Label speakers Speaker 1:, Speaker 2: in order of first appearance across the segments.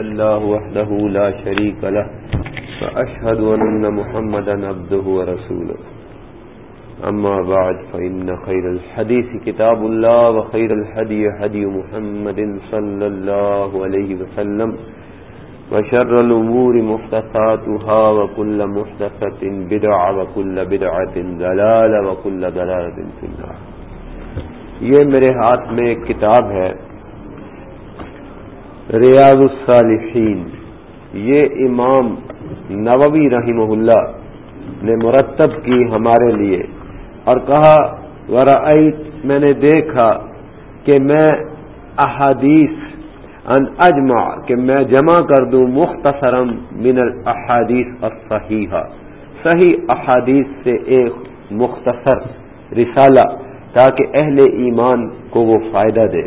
Speaker 1: الله وحده لا شريك له فأشهد أن محمدا عبده ورسوله أما بعد، فإن خير الحديث كتاب الله وخير الحدي حدي محمد صلى الله عليه وسلم. وشر الأمور محدثاتها وكل محدثة بدعة وكل بدعة دلالة وكل دلالة في النار. یہ میرے ہاتھ میں ایک کتاب ہے، ریاض الصالحین۔ یہ امام نووی رحمہ اللہ نے مرتب کی ہمارے لیے اور کہا ورائت میں نے دیکھا کہ میں احادیث ان اجمع، کہ میں جمع کر دوں مختصرم من الاحادیث الصحیحہ۔ صحیح احادیث سے ایک مختصر رسالہ تاکہ اہل ایمان کو وہ فائدہ دے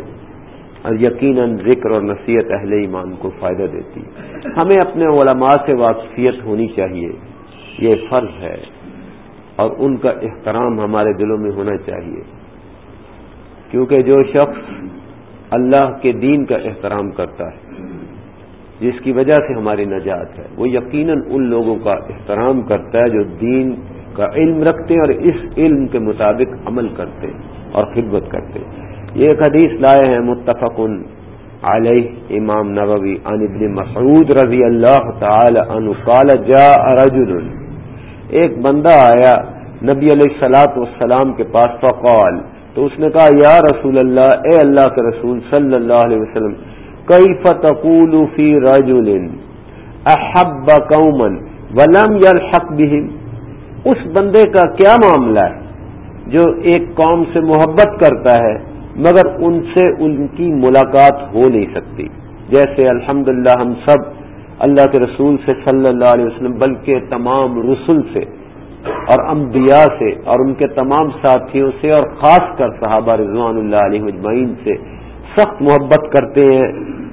Speaker 1: اور یقیناً ذکر اور نصیحت اہل ایمان کو فائدہ دیتی۔ ہمیں اپنے علماء سے واقفیت ہونی چاہیے، یہ فرض ہے اور ان کا احترام ہمارے دلوں میں ہونا چاہیے۔ کیونکہ جو شخص اللہ کے دین کا احترام کرتا ہے، جس کی وجہ سے ہماری نجات ہے، وہ یقیناً ان لوگوں کا احترام کرتا ہے جو دین کا علم رکھتے اور اس علم کے مطابق عمل کرتے اور خدمت کرتے یہ ایک حدیث لائے ہیں متفق علیہ امام نبوی عن ابن مسعود رضی اللہ تعالی عنہ قال، جاء رجل، ایک بندہ آیا نبی علیہ السلاۃ والسلام کے پاس، فقال، تو اس نے کہا، یا رسول اللہ، اے اللہ کے رسول صلی اللہ علیہ وسلم، کیف تقول فی رجل، احب قوما ولم يلحق بهم؟ اس بندے کا کیا معاملہ ہے جو ایک قوم سے محبت کرتا ہے مگر ان سے ان کی ملاقات ہو نہیں سکتی؟ جیسے الحمد ہم سب اللہ کے رسول سے صلی اللہ علیہ وسلم، بلکہ تمام رسول سے اور انبیاء سے اور ان کے تمام ساتھیوں سے اور خاص کر صحابہ رضوان اللہ علیہ مجمعین سے سخت محبت کرتے ہیں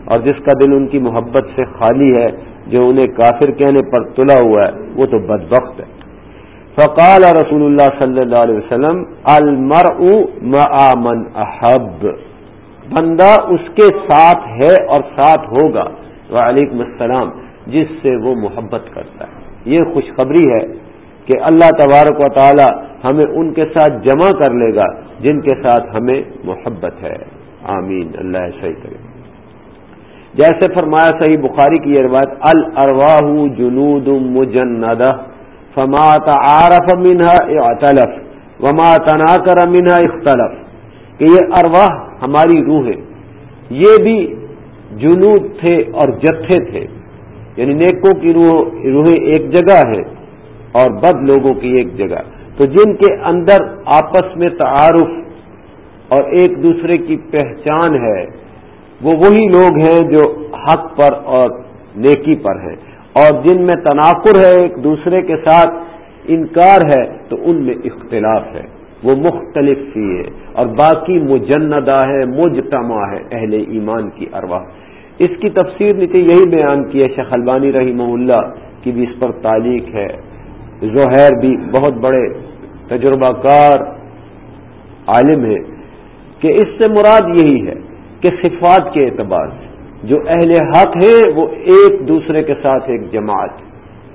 Speaker 1: اور جس کا دل ان کی محبت سے خالی ہے، جو انہیں کافر کہنے پر تلا ہوا ہے، وہ تو بدبخت ہے۔ فقال رسول اللہ صلی اللہ علیہ وسلم المر من احب۔ بندہ اس کے ساتھ ہے اور ساتھ ہوگا۔ وعلیکم السلام۔ جس سے وہ محبت کرتا ہے۔ یہ خوشخبری ہے کہ اللہ تبارک و تعالی ہمیں ان کے ساتھ جمع کر لے گا، جن کے ساتھ ہمیں محبت ہے۔ آمین۔ اللہ صحیح کرے۔ جیسے فرمایا صحیح بخاری کی یہ روایت الرواہ جنود مجندہ۔ فما تعارف منها اعتلف وما تناکر منها اختلف کہ یہ ارواح ہماری روحیں یہ بھی جنوب تھے اور جتھے تھے۔ یعنی نیکوں کی روح، روحیں ایک جگہ ہیں اور بد لوگوں کی ایک جگہ۔ تو جن کے اندر آپس میں تعارف اور ایک دوسرے کی پہچان ہے، وہ وہی لوگ ہیں جو حق پر اور نیکی پر ہیں۔ اور جن میں تناقر ہے، ایک دوسرے کے ساتھ انکار ہے، تو ان میں اختلاف ہے۔ وہ مختلف سی ہے اور باقی مجندہ ہے مجتمع ہے اہل ایمان کی ارواح۔ اس کی تفسیر نیچے یہی بیان کی ہے، شیخ البانی رحمہ اللہ کی بھی اس پر تعلیق ہے۔ زہیر بھی بہت بڑے تجربہ کار عالم ہے کہ اس سے مراد یہی ہے کہ صفات کے اعتبار سے جو اہل حق ہیں، وہ ایک دوسرے کے ساتھ ایک جماعت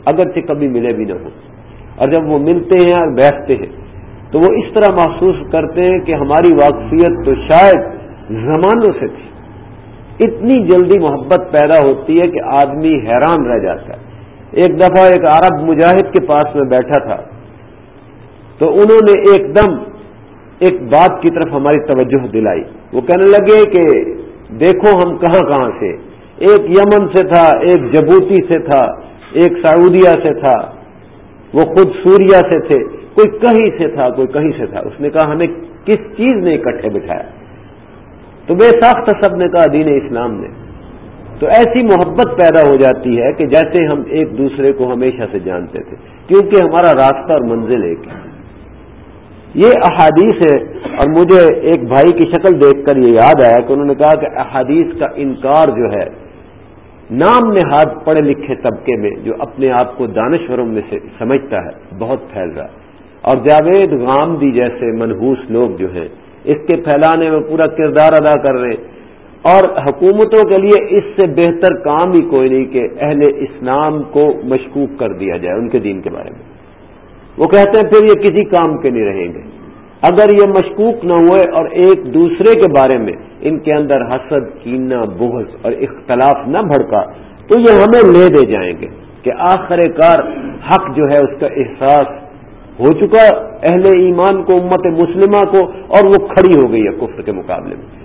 Speaker 1: اگرچہ کبھی ملے بھی نہ ہو اور جب وہ ملتے ہیں اور بیٹھتے ہیں، تو وہ اس طرح محسوس کرتے ہیں کہ ہماری واقفیت تو شاید زمانوں سے تھی۔ اتنی جلدی محبت پیدا ہوتی ہے کہ آدمی حیران رہ جاتا ہے۔ ایک دفعہ ایک عرب مجاہد کے پاس میں بیٹھا تھا۔ تو انہوں نے ایک دم ایک بات کی طرف ہماری توجہ دلائی۔ وہ کہنے لگے کہ دیکھو ہم کہاں کہاں سے۔ ایک یمن سے تھا، ایک جبوتی سے تھا، ایک سعودیہ سے تھا۔ وہ خود سوریا سے تھے۔ کوئی کہیں سے تھا، کوئی کہیں سے تھا۔ اس نے کہا، ہمیں کس چیز نے اکٹھے بٹھایا؟ تو بے ساخت سب نے کہا، دین اسلام نے۔ تو ایسی محبت پیدا ہو جاتی ہے کہ جیسے ہم ایک دوسرے کو ہمیشہ سے جانتے تھے، کیونکہ ہمارا راستہ اور منزل ایک ہے۔ یہ احادیث ہے اور مجھے ایک بھائی کی شکل دیکھ کر یہ یاد آیا کہ انہوں نے کہا کہ احادیث کا انکار جو ہے، نام نہاد پڑھے لکھے طبقے میں جو اپنے آپ کو دانشوروں میں سے سمجھتا ہے، بہت پھیل رہا ہے۔ اور جاوید غامدی جیسے منحوس لوگ جو ہیں، اس کے پھیلانے میں پورا کردار ادا کر رہے ہیں۔ اور حکومتوں کے لیے اس سے بہتر کام ہی کوئی نہیں کہ اہل اسلام کو مشکوک کر دیا جائے ان کے دین کے بارے میں۔ وہ کہتے ہیں، پھر یہ کسی کام کے نہیں رہیں گے. اگر یہ مشکوک نہ ہوئے اور ایک دوسرے کے بارے میں ان کے اندر حسد کینا بغض اور اختلاف نہ بھڑکا، تو یہ ہمیں لے دے جائیں گے کہ آخر کار حق جو ہے اس کا احساس ہو چکا، اہل ایمان کو، امت مسلمہ کو، اور وہ کھڑی ہو گئی ہے کفر کے مقابلے میں۔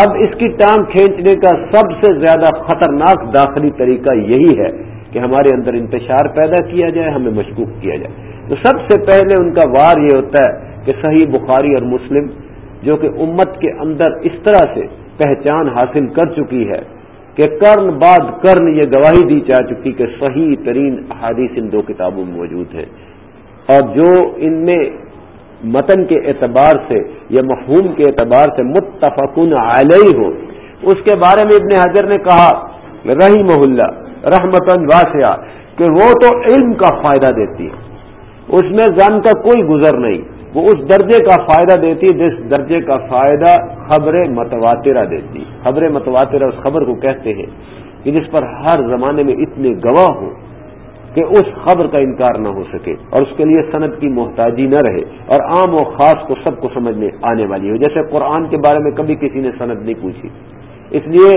Speaker 1: اب اس کی ٹانگ کھینچنے کا سب سے زیادہ خطرناک داخلی طریقہ یہی ہے کہ ہمارے اندر انتشار پیدا کیا جائے، ہمیں مشکوک کیا جائے۔ تو سب سے پہلے ان کا وار یہ ہوتا ہے کہ صحیح بخاری اور مسلم جو کہ امت کے اندر اس طرح سے پہچان حاصل کر چکی ہے کہ کرن بعد کرن یہ گواہی دی جا چکی کہ صحیح ترین احادیث ان دو کتابوں میں موجود ہے اور جو ان میں متن کے اعتبار سے یا مفہوم کے اعتبار سے متفقن علیہ ہو، اس کے بارے میں ابن حجر نے کہا رحی محلہ رحمتن واسعہ، کہ وہ تو علم کا فائدہ دیتی ہے اس میں زن کا کوئی گزر نہیں۔ وہ اس درجے کا فائدہ دیتی، جس درجے کا فائدہ خبر متواترہ دیتی۔ خبر متواترہ اس خبر کو کہتے ہیں کہ جس پر ہر زمانے میں اتنے گواہ ہو کہ اس خبر کا انکار نہ ہو سکے اور اس کے لیے صنعت کی محتاجی نہ رہے اور عام و خاص کو سب کو سمجھنے آنے والی ہو۔ جیسے قرآن کے بارے میں کبھی کسی نے صنعت نہیں پوچھی۔ اس لیے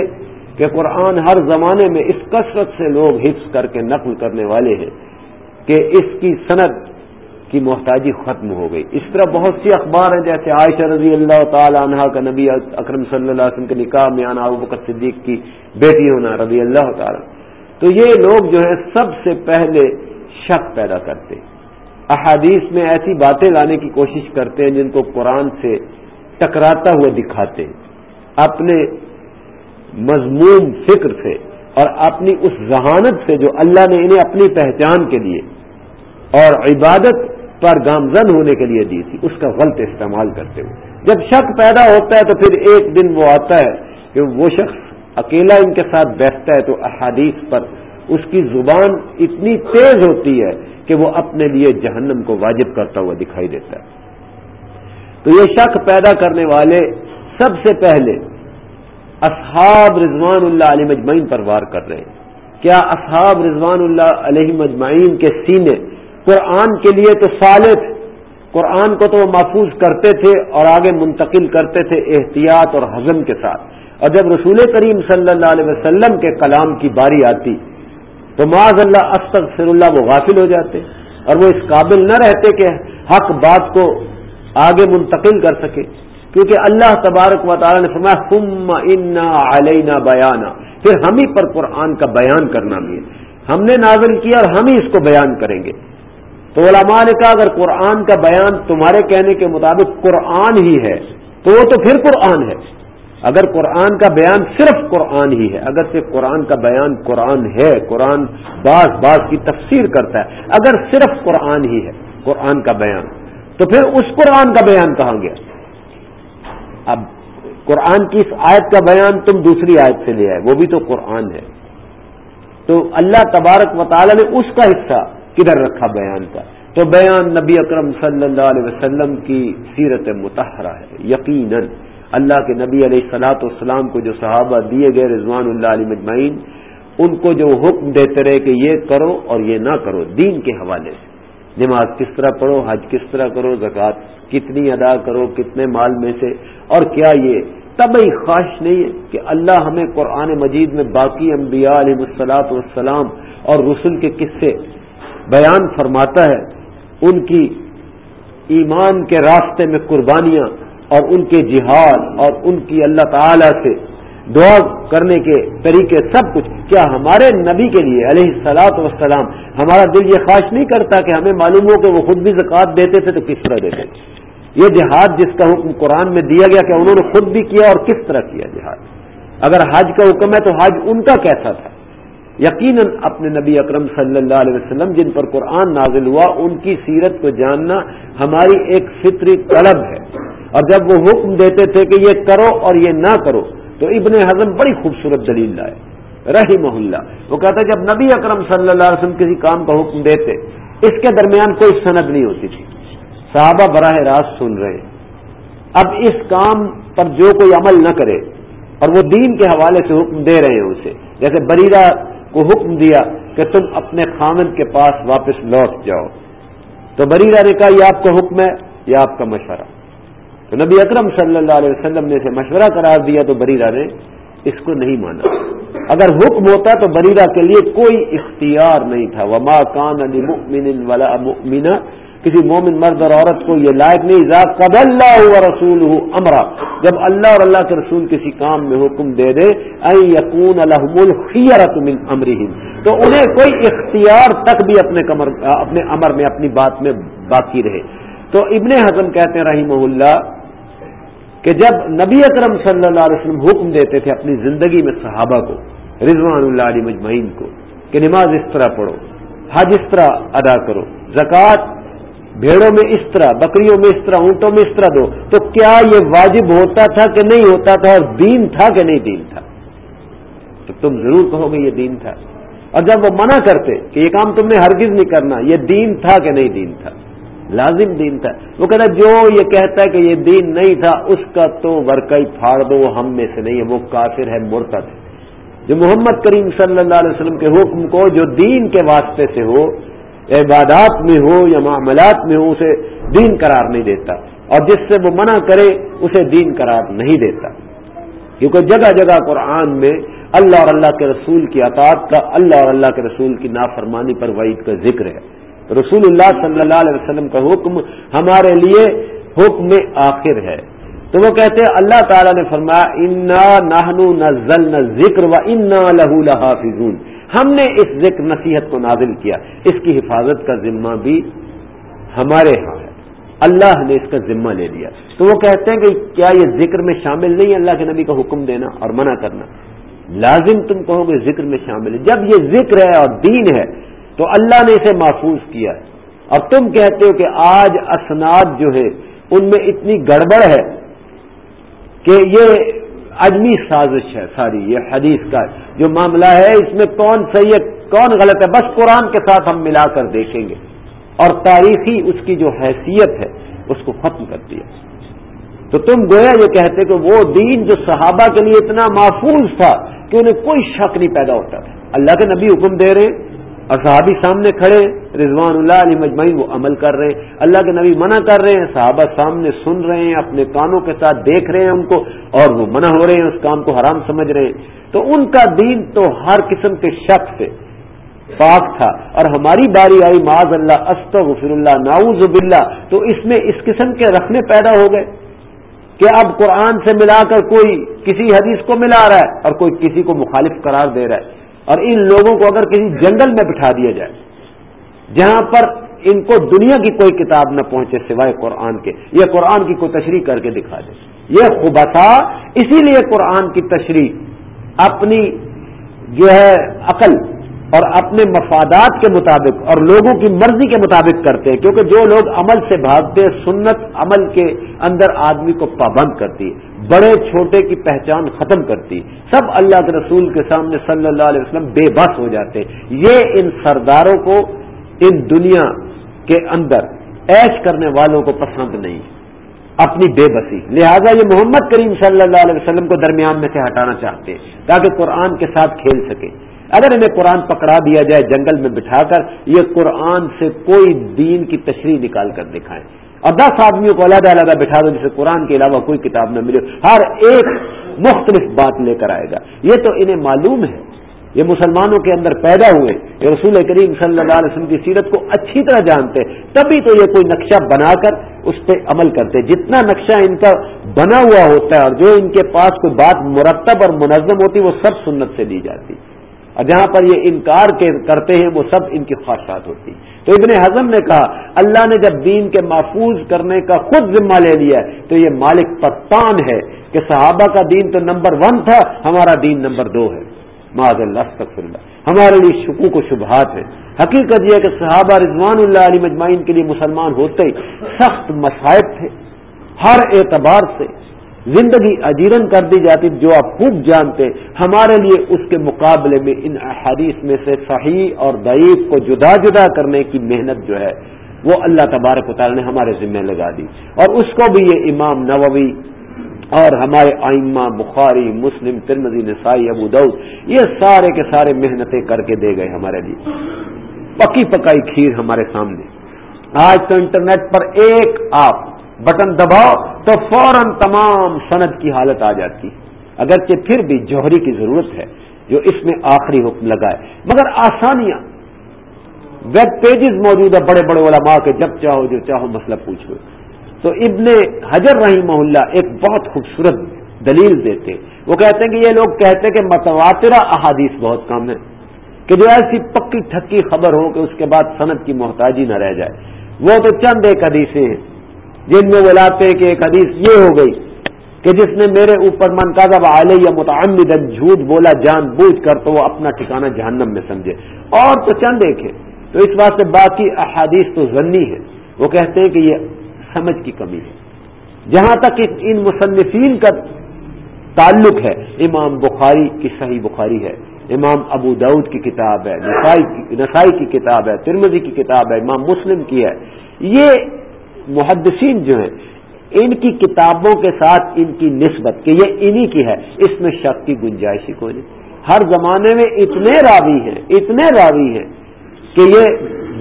Speaker 1: کہ قرآن ہر زمانے میں اس کثرت سے لوگ حفظ کر کے نقل کرنے والے ہیں کہ اس کی صنعت کی محتاجی ختم ہو گئی۔ اس طرح بہت سی اخبار ہیں، جیسے عائشہ رضی اللہ تعالی عنہ کا نبی اکرم صلی اللہ علیہ وسلم کے نکاح میں آنا بکر صدیق کی بیٹی ہونا رضی اللہ تعالی۔ تو یہ لوگ جو ہے سب سے پہلے شک پیدا کرتے۔ احادیث میں ایسی باتیں لانے کی کوشش کرتے ہیں جن کو قرآن سے ٹکراتا ہوا دکھاتے ہیں۔ اپنے مضمون فکر سے اور اپنی اس ذہانت سے جو اللہ نے انہیں اپنی پہچان کے لیے اور عبادت پر گامزن ہونے کے لیے دی تھی، اس کا غلط استعمال کرتے ہوئے۔ جب شک پیدا ہوتا ہے تو پھر ایک دن وہ آتا ہے کہ وہ شخص اکیلا ان کے ساتھ بیٹھتا ہے تو احادیث پر اس کی زبان اتنی تیز ہوتی ہے کہ وہ اپنے لیے جہنم کو واجب کرتا ہوا دکھائی دیتا ہے۔ تو یہ شک پیدا کرنے والے سب سے پہلے اصحاب رضوان اللہ علیہ مجمعین پر وار کر رہے ہیں۔ کیا اصحاب رضوان اللہ علیہ مجمعین کے سینے قرآن کے لیے تو صالح قرآن کو تو وہ محفوظ کرتے تھے اور آگے منتقل کرتے تھے احتیاط اور حزم کے ساتھ۔ اور جب رسول کریم صلی اللہ علیہ وسلم کے کلام کی باری آتی، تو معاذ اللہ، استغفر اللہ، وہ غافل ہو جاتے۔ اور وہ اس قابل نہ رہتے کہ حق بات کو آگے منتقل کر سکے۔ کیونکہ اللہ تبارک و تعالیٰ نے فرمایا ہم انا علینا بیانا پھر ہم ہی پر قرآن کا بیان کرنا بھی ہے۔ ہم نے نازل کیا اور ہم ہی اس کو بیان کریں گے۔ تو علماء نے کہا اگر قرآن کا بیان تمہارے کہنے کے مطابق قرآن ہی ہے، تو وہ تو پھر قرآن ہے۔ اگر قرآن کا بیان صرف قرآن ہی ہے، اگر صرف قرآن کا بیان قرآن ہے، قرآن بعض بعض کی تفسیر کرتا ہے، اگر صرف قرآن ہی ہے، قرآن کا بیان، تو پھر اس قرآن کا بیان کہاں گیا؟ اب قرآن کی اس آیت کا بیان تم دوسری آیت سے لے آئے، وہ بھی تو قرآن ہے۔ تو اللہ تبارک و تعالی نے اس کا حصہ کدھر رکھا بیان کا؟ تو بیان نبی اکرم صلی اللہ علیہ وسلم کی سیرت متحرہ ہے، یقیناً اللہ کے نبی علیہ السلاۃ والسلام کو جو صحابہ دیے گئے رضوان اللہ علیہ مجمعین، ان کو جو حکم دیتے رہے کہ یہ کرو اور یہ نہ کرو، دین کے حوالے سے۔ نماز کس طرح پڑھو، حج کس طرح کرو، زکوٰۃ کتنی ادا کرو، کتنے مال میں سے، اور کیا یہ طبی خواہش نہیں ہے کہ اللہ ہمیں قرآن مجید میں باقی انبیاء علیہ السلاۃ والسلام اور رسول کے قصے بیان فرماتا ہے ان کی ایمان کے راستے میں قربانیاں اور ان کے جہاد اور ان کی اللہ تعالی سے دعا کرنے کے طریقے سب کچھ کیا ہمارے نبی کے لیے علیہ سلاط وسلام ہمارا دل یہ خواہش نہیں کرتا کہ ہمیں معلوم ہو کہ وہ خود بھی زکوٰۃ دیتے تھے تو کس طرح دیتے تھے؟ یہ جہاد جس کا حکم قرآن میں دیا گیا کہ انہوں نے خود بھی کیا اور کس طرح کیا جہاد؟ اگر حج کا حکم ہے تو حج ان کا کیسا تھا؟ یقیناً اپنے نبی اکرم صلی اللہ علیہ وسلم جن پر قرآن نازل ہوا، ان کی سیرت کو جاننا ہماری ایک فطری طلب ہے۔ اور جب وہ حکم دیتے تھے کہ یہ کرو اور یہ نہ کرو، تو ابن حضم بڑی خوبصورت دلیل لائے۔ رہی محلہ وہ کہتا جب نبی اکرم صلی اللہ علیہ وسلم کسی کام کا حکم دیتے، اس کے درمیان کوئی سند نہیں ہوتی تھی۔ صحابہ براہ راست سن رہے۔ اب اس کام پر جو کوئی عمل نہ کرے، اور وہ دین کے حوالے سے حکم دے رہے ہیں اسے۔ جیسے بریرا کو حکم دیا کہ تم اپنے خامن کے پاس واپس لوٹ جاؤ۔ تو بریرا نے کہا، یہ آپ کا حکم ہے یا آپ کا مشورہ۔ تو نبی اکرم صلی اللہ علیہ وسلم نے اسے مشورہ قرار دیا، تو بریرا نے اس کو نہیں مانا۔ اگر حکم ہوتا تو بریرا کے لیے کوئی اختیار نہیں تھا۔ وما کان علی مؤمن ولا مؤمنہ کسی مومن مرد اور عورت کو یہ لائق نہیں قد اللہ رسول امرا، جب اللہ اور اللہ کے رسول کسی کام میں حکم دے دے یقون الخیرت من امرہم۔ تو انہیں کوئی اختیار تک بھی اپنے کمر، اپنے امر میں، اپنی بات میں باقی رہے۔ تو ابن حضم کہتے ہیں رحیم اللہ کہ جب نبی اکرم صلی اللہ علیہ وسلم حکم دیتے تھے اپنی زندگی میں صحابہ کو، رضوان اللہ علی مجمعین کو، کہ نماز اس طرح پڑھو، حج اس طرح ادا کرو، زکوٰۃ بھیڑوں میں اس طرح، بکریوں میں اس طرح، اونٹوں میں اس طرح دو۔ تو کیا یہ واجب ہوتا تھا کہ نہیں ہوتا تھا اور دین تھا کہ نہیں دین تھا؟ تو تم ضرور کہو گے یہ دین تھا۔ اور جب وہ منع کرتے کہ یہ کام تم نے ہرگز نہیں کرنا، یہ دین تھا کہ نہیں دین تھا؟ لازم دین تھا۔ وہ کہتا جو یہ کہتا ہے کہ یہ دین نہیں تھا، اس کا تو ورکئی پھاڑ دو ہم میں سے نہیں ہے، وہ کافر ہے، مرتد جو محمد کریم صلی اللہ علیہ وسلم کے حکم کو، جو دین کے واسطے سے ہو عبادات میں ہو یا معاملات میں ہو، اسے دین قرار نہیں دیتا۔ اور جس سے وہ منع کرے، اسے دین قرار نہیں دیتا۔ کیونکہ جگہ جگہ قرآن میں اللہ اور اللہ کے رسول کی اطاعت کا، اللہ اور اللہ کے رسول کی نافرمانی پر وعید کا ذکر ہے۔ رسول اللہ صلی اللہ علیہ وسلم کا حکم ہمارے لیے حکم آخر ہے۔ تو وہ کہتے ہیں، اللہ تعالیٰ نے فرمایا، انا نہنو نہ ذکر و انا لہو لحافظون ہم نے اس ذکر نصیحت کو نازل کیا، اس کی حفاظت کا ذمہ بھی ہمارے ہاں ہے۔ اللہ نے اس کا ذمہ لے لیا۔ تو وہ کہتے ہیں کہ کیا یہ ذکر میں شامل نہیں اللہ کے نبی کا حکم دینا اور منع کرنا۔ لازم تم کہو گے ذکر میں شامل ہے۔ جب یہ ذکر ہے اور دین ہے، تو اللہ نے اسے محفوظ کیا۔ ہے اور تم کہتے ہو کہ آج اسناد جو ہے، ان میں اتنی گڑبڑ ہے کہ یہ عجمی سازش ہے ساری یہ حدیث کا جو معاملہ ہے، اس میں کون صحیح ہے، کون غلط ہے؟ بس قرآن کے ساتھ ہم ملا کر دیکھیں گے۔ اور تاریخی اس کی جو حیثیت ہے، اس کو ختم کر دیا۔ تو تم گویا یہ کہتے کہ وہ دین جو صحابہ کے لیے اتنا محفوظ تھا کہ انہیں کوئی شک نہیں پیدا ہوتا تھا۔ اللہ کے نبی حکم دے رہے ہیں۔ اور صحابی سامنے کھڑے، رضوان اللہ علی مجمعین وہ عمل کر رہے ہیں۔ اللہ کے نبی منع کر رہے ہیں، صحابہ سامنے سن رہے ہیں، اپنے کانوں کے ساتھ دیکھ رہے ہیں ان کو اور وہ منع ہو رہے ہیں، اس کام کو حرام سمجھ رہے ہیں۔ تو ان کا دین تو ہر قسم کے شک سے پاک تھا۔ اور ہماری باری آئی، معاذ اللہ غفر اللہ ناؤز باللہ۔ تو اس میں اس قسم کے رکھنے پیدا ہو گئے کہ اب قرآن سے ملا کر کوئی کسی حدیث کو ملا رہا ہے اور کوئی کسی کو مخالف قرار دے رہا ہے۔ اور ان لوگوں کو اگر کسی جنگل میں بٹھا دیا جائے، جہاں پر ان کو دنیا کی کوئی کتاب نہ پہنچے سوائے قرآن کے یہ قرآن کی کوئی تشریح کر کے دکھا دے۔ یہ خوبصا اسی لیے قرآن کی تشریح اپنی جو ہے عقل اور اپنے مفادات کے مطابق اور لوگوں کی مرضی کے مطابق کرتے ہیں، کیونکہ جو لوگ عمل سے بھاگتے سنت عمل کے اندر آدمی کو پابند کرتی ہے، بڑے چھوٹے کی پہچان ختم کرتی سب اللہ کے رسول کے سامنے صلی اللہ علیہ وسلم بے بس ہو جاتے یہ ان سرداروں کو ان دنیا کے اندر ایش کرنے والوں کو پسند نہیں۔ اپنی بے بسی۔ لہذا یہ محمد کریم صلی اللہ علیہ وسلم کو درمیان میں سے ہٹانا چاہتے تاکہ قرآن کے ساتھ کھیل سکے۔ اگر انہیں قرآن پکڑا دیا جائے جنگل میں بٹھا کر، یہ قرآن سے کوئی دین کی تشریح نکال کر دکھائیں۔ اور دس آدمیوں کو علیحدہ علیحدہ بٹھا دو جسے قرآن کے علاوہ کوئی کتاب نہ ملے۔ ہر ایک مختلف بات لے کر آئے گا۔ یہ تو انہیں معلوم ہے۔ یہ مسلمانوں کے اندر پیدا ہوئے۔ یہ رسول کریم صلی اللہ علیہ وسلم کی سیرت کو اچھی طرح جانتے۔ تبھی تو یہ کوئی نقشہ بنا کر اس پہ عمل کرتے۔ جتنا نقشہ ان کا بنا ہوا ہوتا ہے اور جو ان کے پاس کوئی بات مرتب اور منظم ہوتی، وہ سب سنت سے لی جاتی۔ اور جہاں پر یہ انکار کرتے ہیں، وہ سب ان کی خواہشات ہوتی تو ابن حضم نے کہا، اللہ نے جب دین کے محفوظ کرنے کا خود ذمہ لے لیا تو یہ مالک پتان ہے کہ صحابہ کا دین تو نمبر ون تھا، ہمارا دین نمبر دو ہے۔ معذ اللہ اللہ ہمارے لیے شکوک و شبہات ہے حقیقت یہ کہ صحابہ رضوان اللہ علی مجمعین کے لیے مسلمان ہوتے ہی سخت مسائب تھے۔ ہر اعتبار سے زندگی اجیرن کر دی جاتی جو آپ خوب جانتے، ہمارے لیے اس کے مقابلے میں ان احادیث میں سے صحیح اور ضعیف کو جدا جدا کرنے کی محنت جو ہے، وہ اللہ تبارک و تعالیٰ نے ہمارے ذمہ لگا دی۔ اور اس کو بھی یہ امام نووی اور ہمارے آئمہ بخاری، مسلم ترمزی نسائی، ابو دعود یہ سارے کے سارے محنتیں کر کے دے گئے ہمارے لیے۔ پکی پکائی کھیر ہمارے سامنے۔ آج تو انٹرنیٹ پر ایک آپ بٹن دباؤ تو فوراً تمام سند کی حالت آ جاتی۔ اگرچہ پھر بھی جوہری کی ضرورت ہے جو اس میں آخری حکم لگائے مگر آسانیاں۔ ویب پیجز موجود ہے بڑے بڑے علماء کے، جب چاہو جو چاہو مسئلہ پوچھو تو ابن حجر رحیم اللہ ایک بہت خوبصورت دلیل دیتے وہ کہتے ہیں کہ یہ لوگ کہتے ہیں کہ متواترہ احادیث بہت کم ہے کہ جو ایسی پکی ٹھکی خبر ہو کہ اس کے بعد صنعت کی محتاجی نہ رہ جائے۔ وہ تو چند ایک حدیثیں ہیں۔ جن میں وہ لاتے کہ ایک حدیث یہ ہو گئی کہ جس نے میرے اوپر من کا یا متعمدن جھوٹ بولا، جان بوجھ کر، تو وہ اپنا ٹھکانہ جہنم میں سمجھے۔ اور تو چند ایک ہے تو اس بات سے باقی احادیث تو ضنی ہے وہ کہتے ہیں کہ یہ سمجھ کی کمی ہے۔ جہاں تک ان مصنفین کا تعلق ہے، امام بخاری کی صحیح بخاری ہے، امام ابو دعود کی کتاب ہے، نسائی کی کتاب ہے ترمزی کی کتاب ہے، امام مسلم کی ہے۔ یہ محدثین جو ہیں، ان کی کتابوں کے ساتھ ان کی نسبت کہ یہ انہی کی ہے، اس میں شک کی گنجائش ہی کوئی نہیں۔ ہر زمانے میں اتنے راوی ہیں، اتنے راوی ہیں کہ یہ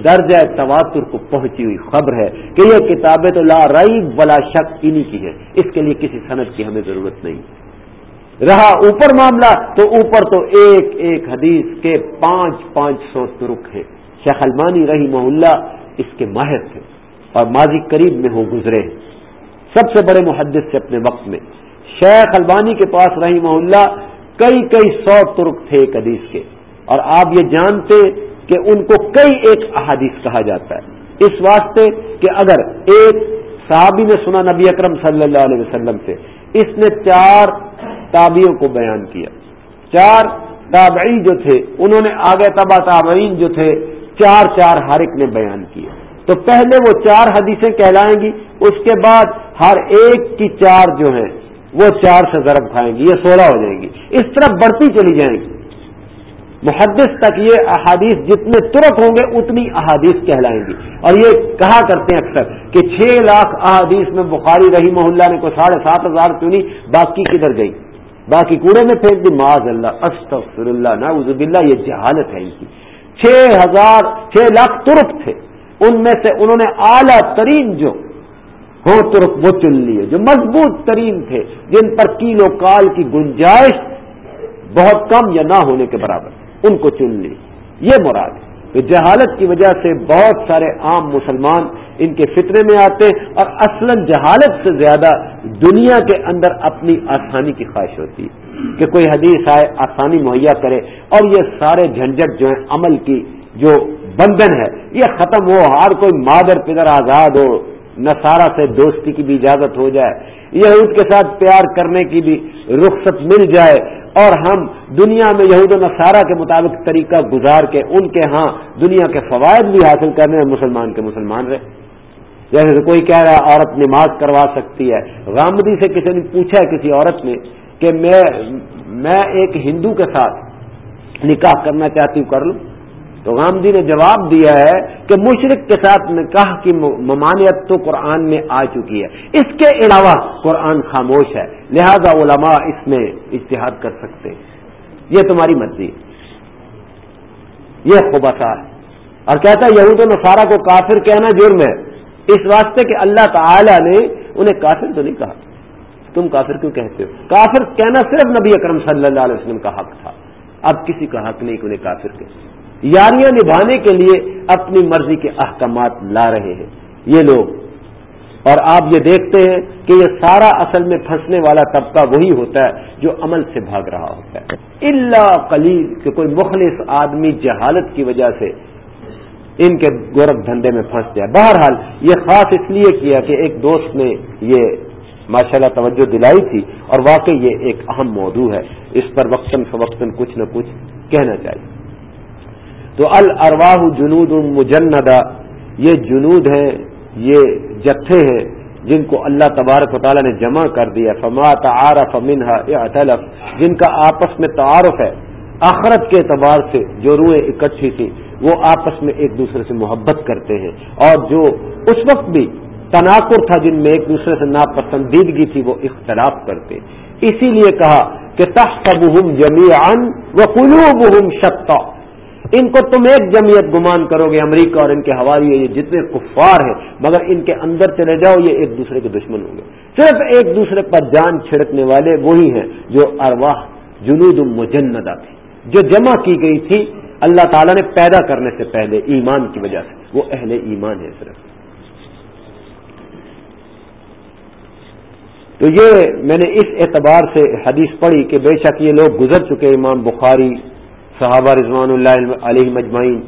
Speaker 1: درجہ تواتر کو پہنچی ہوئی خبر ہے کہ یہ کتابیں تو لا رئی ولا شک انہی کی ہے اس کے لیے کسی صنعت کی ہمیں ضرورت نہیں۔ رہا اوپر معاملہ تو اوپر تو ایک ایک حدیث کے پانچ پانچ سو ترک ہیں۔ شیخ المانی رہی محلہ اس کے ماہر تھے۔ اور ماضی قریب میں ہو گزرے۔ سب سے بڑے محدث سے اپنے وقت میں شیخ البانی کے پاس رہی محلہ کئی کئی سو ترک تھے ایک حدیث کے۔ اور آپ یہ جانتے کہ ان کو کئی ایک احادیث کہا جاتا ہے۔ اس واسطے کہ اگر ایک صحابی نے سنا نبی اکرم صلی اللہ علیہ وسلم سے، اس نے چار تابیوں کو بیان کیا۔ چار تابعی جو تھے، انہوں نے آگے تبا تابعین جو تھے، چار چار ہر ایک نے بیان کیا۔ تو پہلے وہ چار حدیثیں کہلائیں گی، اس کے بعد ہر ایک کی چار جو ہیں، وہ چار سے ضرب کھائیں گی، یہ سولہ ہو جائیں گی۔ اس طرح بڑھتی چلی جائیں گی۔ محدث تک یہ احادیث جتنے ترک ہوں گے، اتنی احادیث کہلائیں گی۔ اور یہ کہا کرتے ہیں اکثر کہ چھ لاکھ احادیث میں بخاری رہی محلہ نے کوئی ساڑھے سات ہزار چنی باقی کدھر گئی؟ باقی کوڑے میں پھینک دی۔ معاذ اللہ استغفر اللہ، نعوذ باللہ، یہ جہالت ہے ان کی۔ چھ ہزار، چھ لاکھ ترک تھے۔ ان میں سے انہوں نے اعلیٰ ترین جو ہو ترک وہ چن لیے، جو مضبوط ترین تھے، جن پر کیلو کال کی گنجائش بہت کم یا نہ ہونے کے برابر، ان کو چن لی۔ یہ مراد ہے۔ تو جہالت کی وجہ سے بہت سارے عام مسلمان ان کے فطرے میں آتے اور اصلا جہالت سے زیادہ دنیا کے اندر اپنی آسانی کی خواہش ہوتی ہے کہ کوئی حدیث آئے، آسانی مہیا کرے اور یہ سارے جھنجٹ جو ہیں، عمل کی جو بندھن ہے یہ ختم ہو، ہر کوئی مادر پدر آزاد ہو نسارا سے دوستی کی بھی اجازت ہو جائے، یہود کے ساتھ پیار کرنے کی بھی رخصت مل جائے، اور ہم دنیا میں یہود و نصارہ کے مطابق طریقہ گزار کے ان کے ہاں دنیا کے فوائد بھی حاصل کرنے میں مسلمان کے مسلمان رہے۔ جیسے کوئی کہہ رہا ہے، عورت نماز کروا سکتی ہے۔ غامدی سے کسی نے پوچھا ہے کسی عورت نے کہ میں میں ایک ہندو کے ساتھ نکاح کرنا چاہتی ہوں، کر لوں۔ تو غامدی نے جواب دیا ہے کہ مشرق کے ساتھ نکاح کی ممانعت تو قرآن میں آ چکی ہے۔ اس کے علاوہ قرآن خاموش ہے۔ لہذا علماء اس میں اشتہاد کر سکتے ہیں۔ یہ تمہاری مرضی۔ یہ خوبصا ہے۔ اور کہتا ہے یہود و نصارہ کو کافر کہنا جرم ہے۔ اس واسطے کہ اللہ تعالی نے انہیں کافر تو نہیں کہا۔ تم کافر کیوں کہتے ہو؟ کافر کہنا صرف نبی اکرم صلی اللہ علیہ وسلم کا حق تھا۔ اب کسی کا حق نہیں کہ انہیں کافر کہتے یاریاں نبھانے کے لیے اپنی مرضی کے احکامات لا رہے ہیں۔ یہ لوگ، اور آپ یہ دیکھتے ہیں کہ یہ سارا اصل میں پھنسنے والا طبقہ وہی ہوتا ہے جو عمل سے بھاگ رہا ہوتا ہے۔ اللہ کلیل کہ کوئی مخلص آدمی جہالت کی وجہ سے ان کے گورکھ دھندے میں پھنس جائے۔ بہرحال یہ خاص اس لیے کیا کہ ایک دوست نے یہ ماشاءاللہ توجہ دلائی تھی، اور واقعی یہ ایک اہم موضوع ہے۔ اس پر وقتاً فوقتاً کچھ نہ کچھ کہنا چاہیے۔ تو الرواہ جنود مجندہ، یہ جنود ہیں، یہ جتھے ہیں جن کو اللہ تبارک و تعالیٰ نے جمع کر دیا۔ فما تعارف منہا اعتلف۔ جن کا آپس میں تعارف ہے، آخرت کے اعتبار سے جو روحیں اکٹھی تھیں، وہ آپس میں ایک دوسرے سے محبت کرتے ہیں۔ اور جو اس وقت بھی تناکر تھا جن میں ایک دوسرے سے ناپسندیدگی تھی، وہ اختلاف کرتے اسی لیے کہا کہ تخت جمی ان و شکتا ان کو تم ایک جمعیت گمان کرو گے، امریکہ اور ان کے حوالی یہ جتنے کفار ہیں، مگر ان کے اندر چلے جاؤ، یہ ایک دوسرے کے دشمن ہوں گے۔ صرف ایک دوسرے پر جان چھڑکنے والے وہی ہیں جو ارواح، جنود مجندہ تھی جو جمع کی گئی تھی۔ اللہ تعالیٰ نے پیدا کرنے سے پہلے ایمان کی وجہ سے۔ وہ اہل ایمان ہے صرف۔ تو یہ میں نے اس اعتبار سے حدیث پڑھی کہ بے شک یہ لوگ گزر چکے امام بخاری صحابہ رضوان اللہ علیہ مجمعین،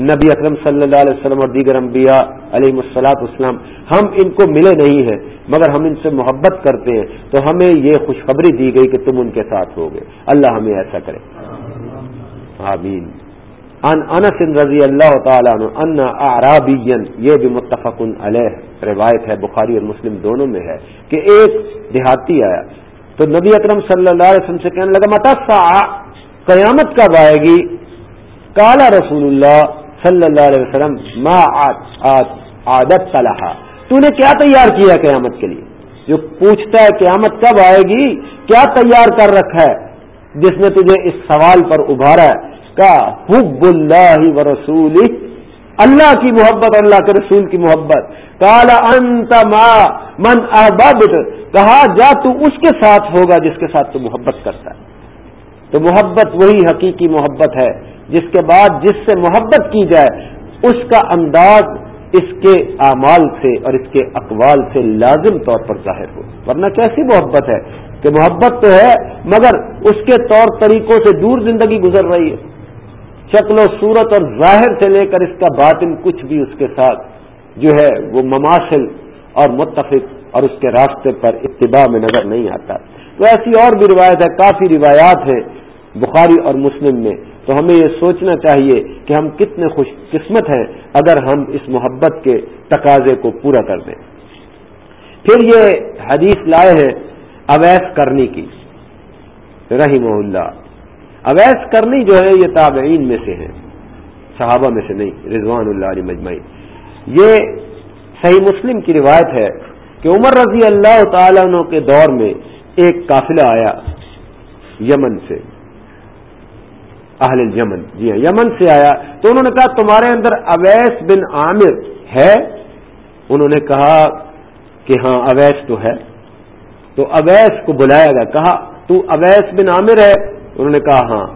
Speaker 1: نبی اکرم صلی اللہ علیہ وسلم اور دیگر انبیاء علیہ السلاط اسلام ہم ان کو ملے نہیں ہیں، مگر ہم ان سے محبت کرتے ہیں، تو ہمیں یہ خوشخبری دی گئی کہ تم ان کے ساتھ ہو گئے اللہ ہمیں ایسا کرے۔ آمین۔ ان انس رضی اللہ تعالیٰ عنہ ان یہ بھی متفق علیہ روایت ہے، بخاری اور مسلم دونوں میں ہے، کہ ایک دیہاتی آیا، تو نبی اکرم صلی اللہ علیہ وسلم سے کہنے لگا متاثا قیامت کب آئے گی؟ کالا رسول اللہ صلی اللہ علیہ وسلم، ما عادت صلاح تو نے کیا تیار کیا قیامت کے لیے؟ جو پوچھتا ہے قیامت کب آئے گی، کیا تیار کر رکھا ہے؟ جس نے تجھے اس سوال پر ابھارا ہے، کا حب اللہ و رسول اللہ کی محبت اللہ کے رسول کی محبت. کالا انت ما، من احبابت. کہا، جا، تو اس کے ساتھ ہوگا جس کے ساتھ تو محبت کرتا ہے. تو محبت وہی حقیقی محبت ہے جس کے بعد جس سے محبت کی جائے، اس کا انداز اس کے اعمال سے اور اس کے اقوال سے لازم طور پر ظاہر ہو۔ ورنہ کیسی محبت ہے کہ محبت تو ہے، مگر اس کے طور طریقوں سے دور زندگی گزر رہی ہے۔ شکل و صورت اور ظاہر سے لے کر اس کا باطن کچھ بھی اس کے ساتھ جو ہے وہ مماثل اور متفق اور اس کے راستے پر اتباع میں نظر نہیں آتا۔ تو ایسی اور بھی روایت ہے، کافی روایات ہیں بخاری اور مسلم میں تو ہمیں یہ سوچنا چاہیے کہ ہم کتنے خوش قسمت ہیں اگر ہم اس محبت کے تقاضے کو پورا کر دیں۔ پھر یہ حدیث لائے ہیں اویس کرنی کی رحیم اللہ۔ اویس کرنی جو ہے یہ تابعین میں سے ہے صحابہ میں سے نہیں، رضوان اللہ علی مجمعین۔ یہ صحیح مسلم کی روایت ہے کہ عمر رضی اللہ تعالیٰ عنہ کے دور میں ایک قافلہ آیا یمن سے۔ اہل یمن۔ جی ہاں یمن سے آیا۔ تو انہوں نے کہا، تمہارے اندر اویس بن عامر ہے؟ انہوں نے کہا کہ ہاں اویس تو ہے۔ تو اویس کو بلایا گیا۔ کہا، تو اویس بن عامر ہے؟ انہوں نے کہا ہاں۔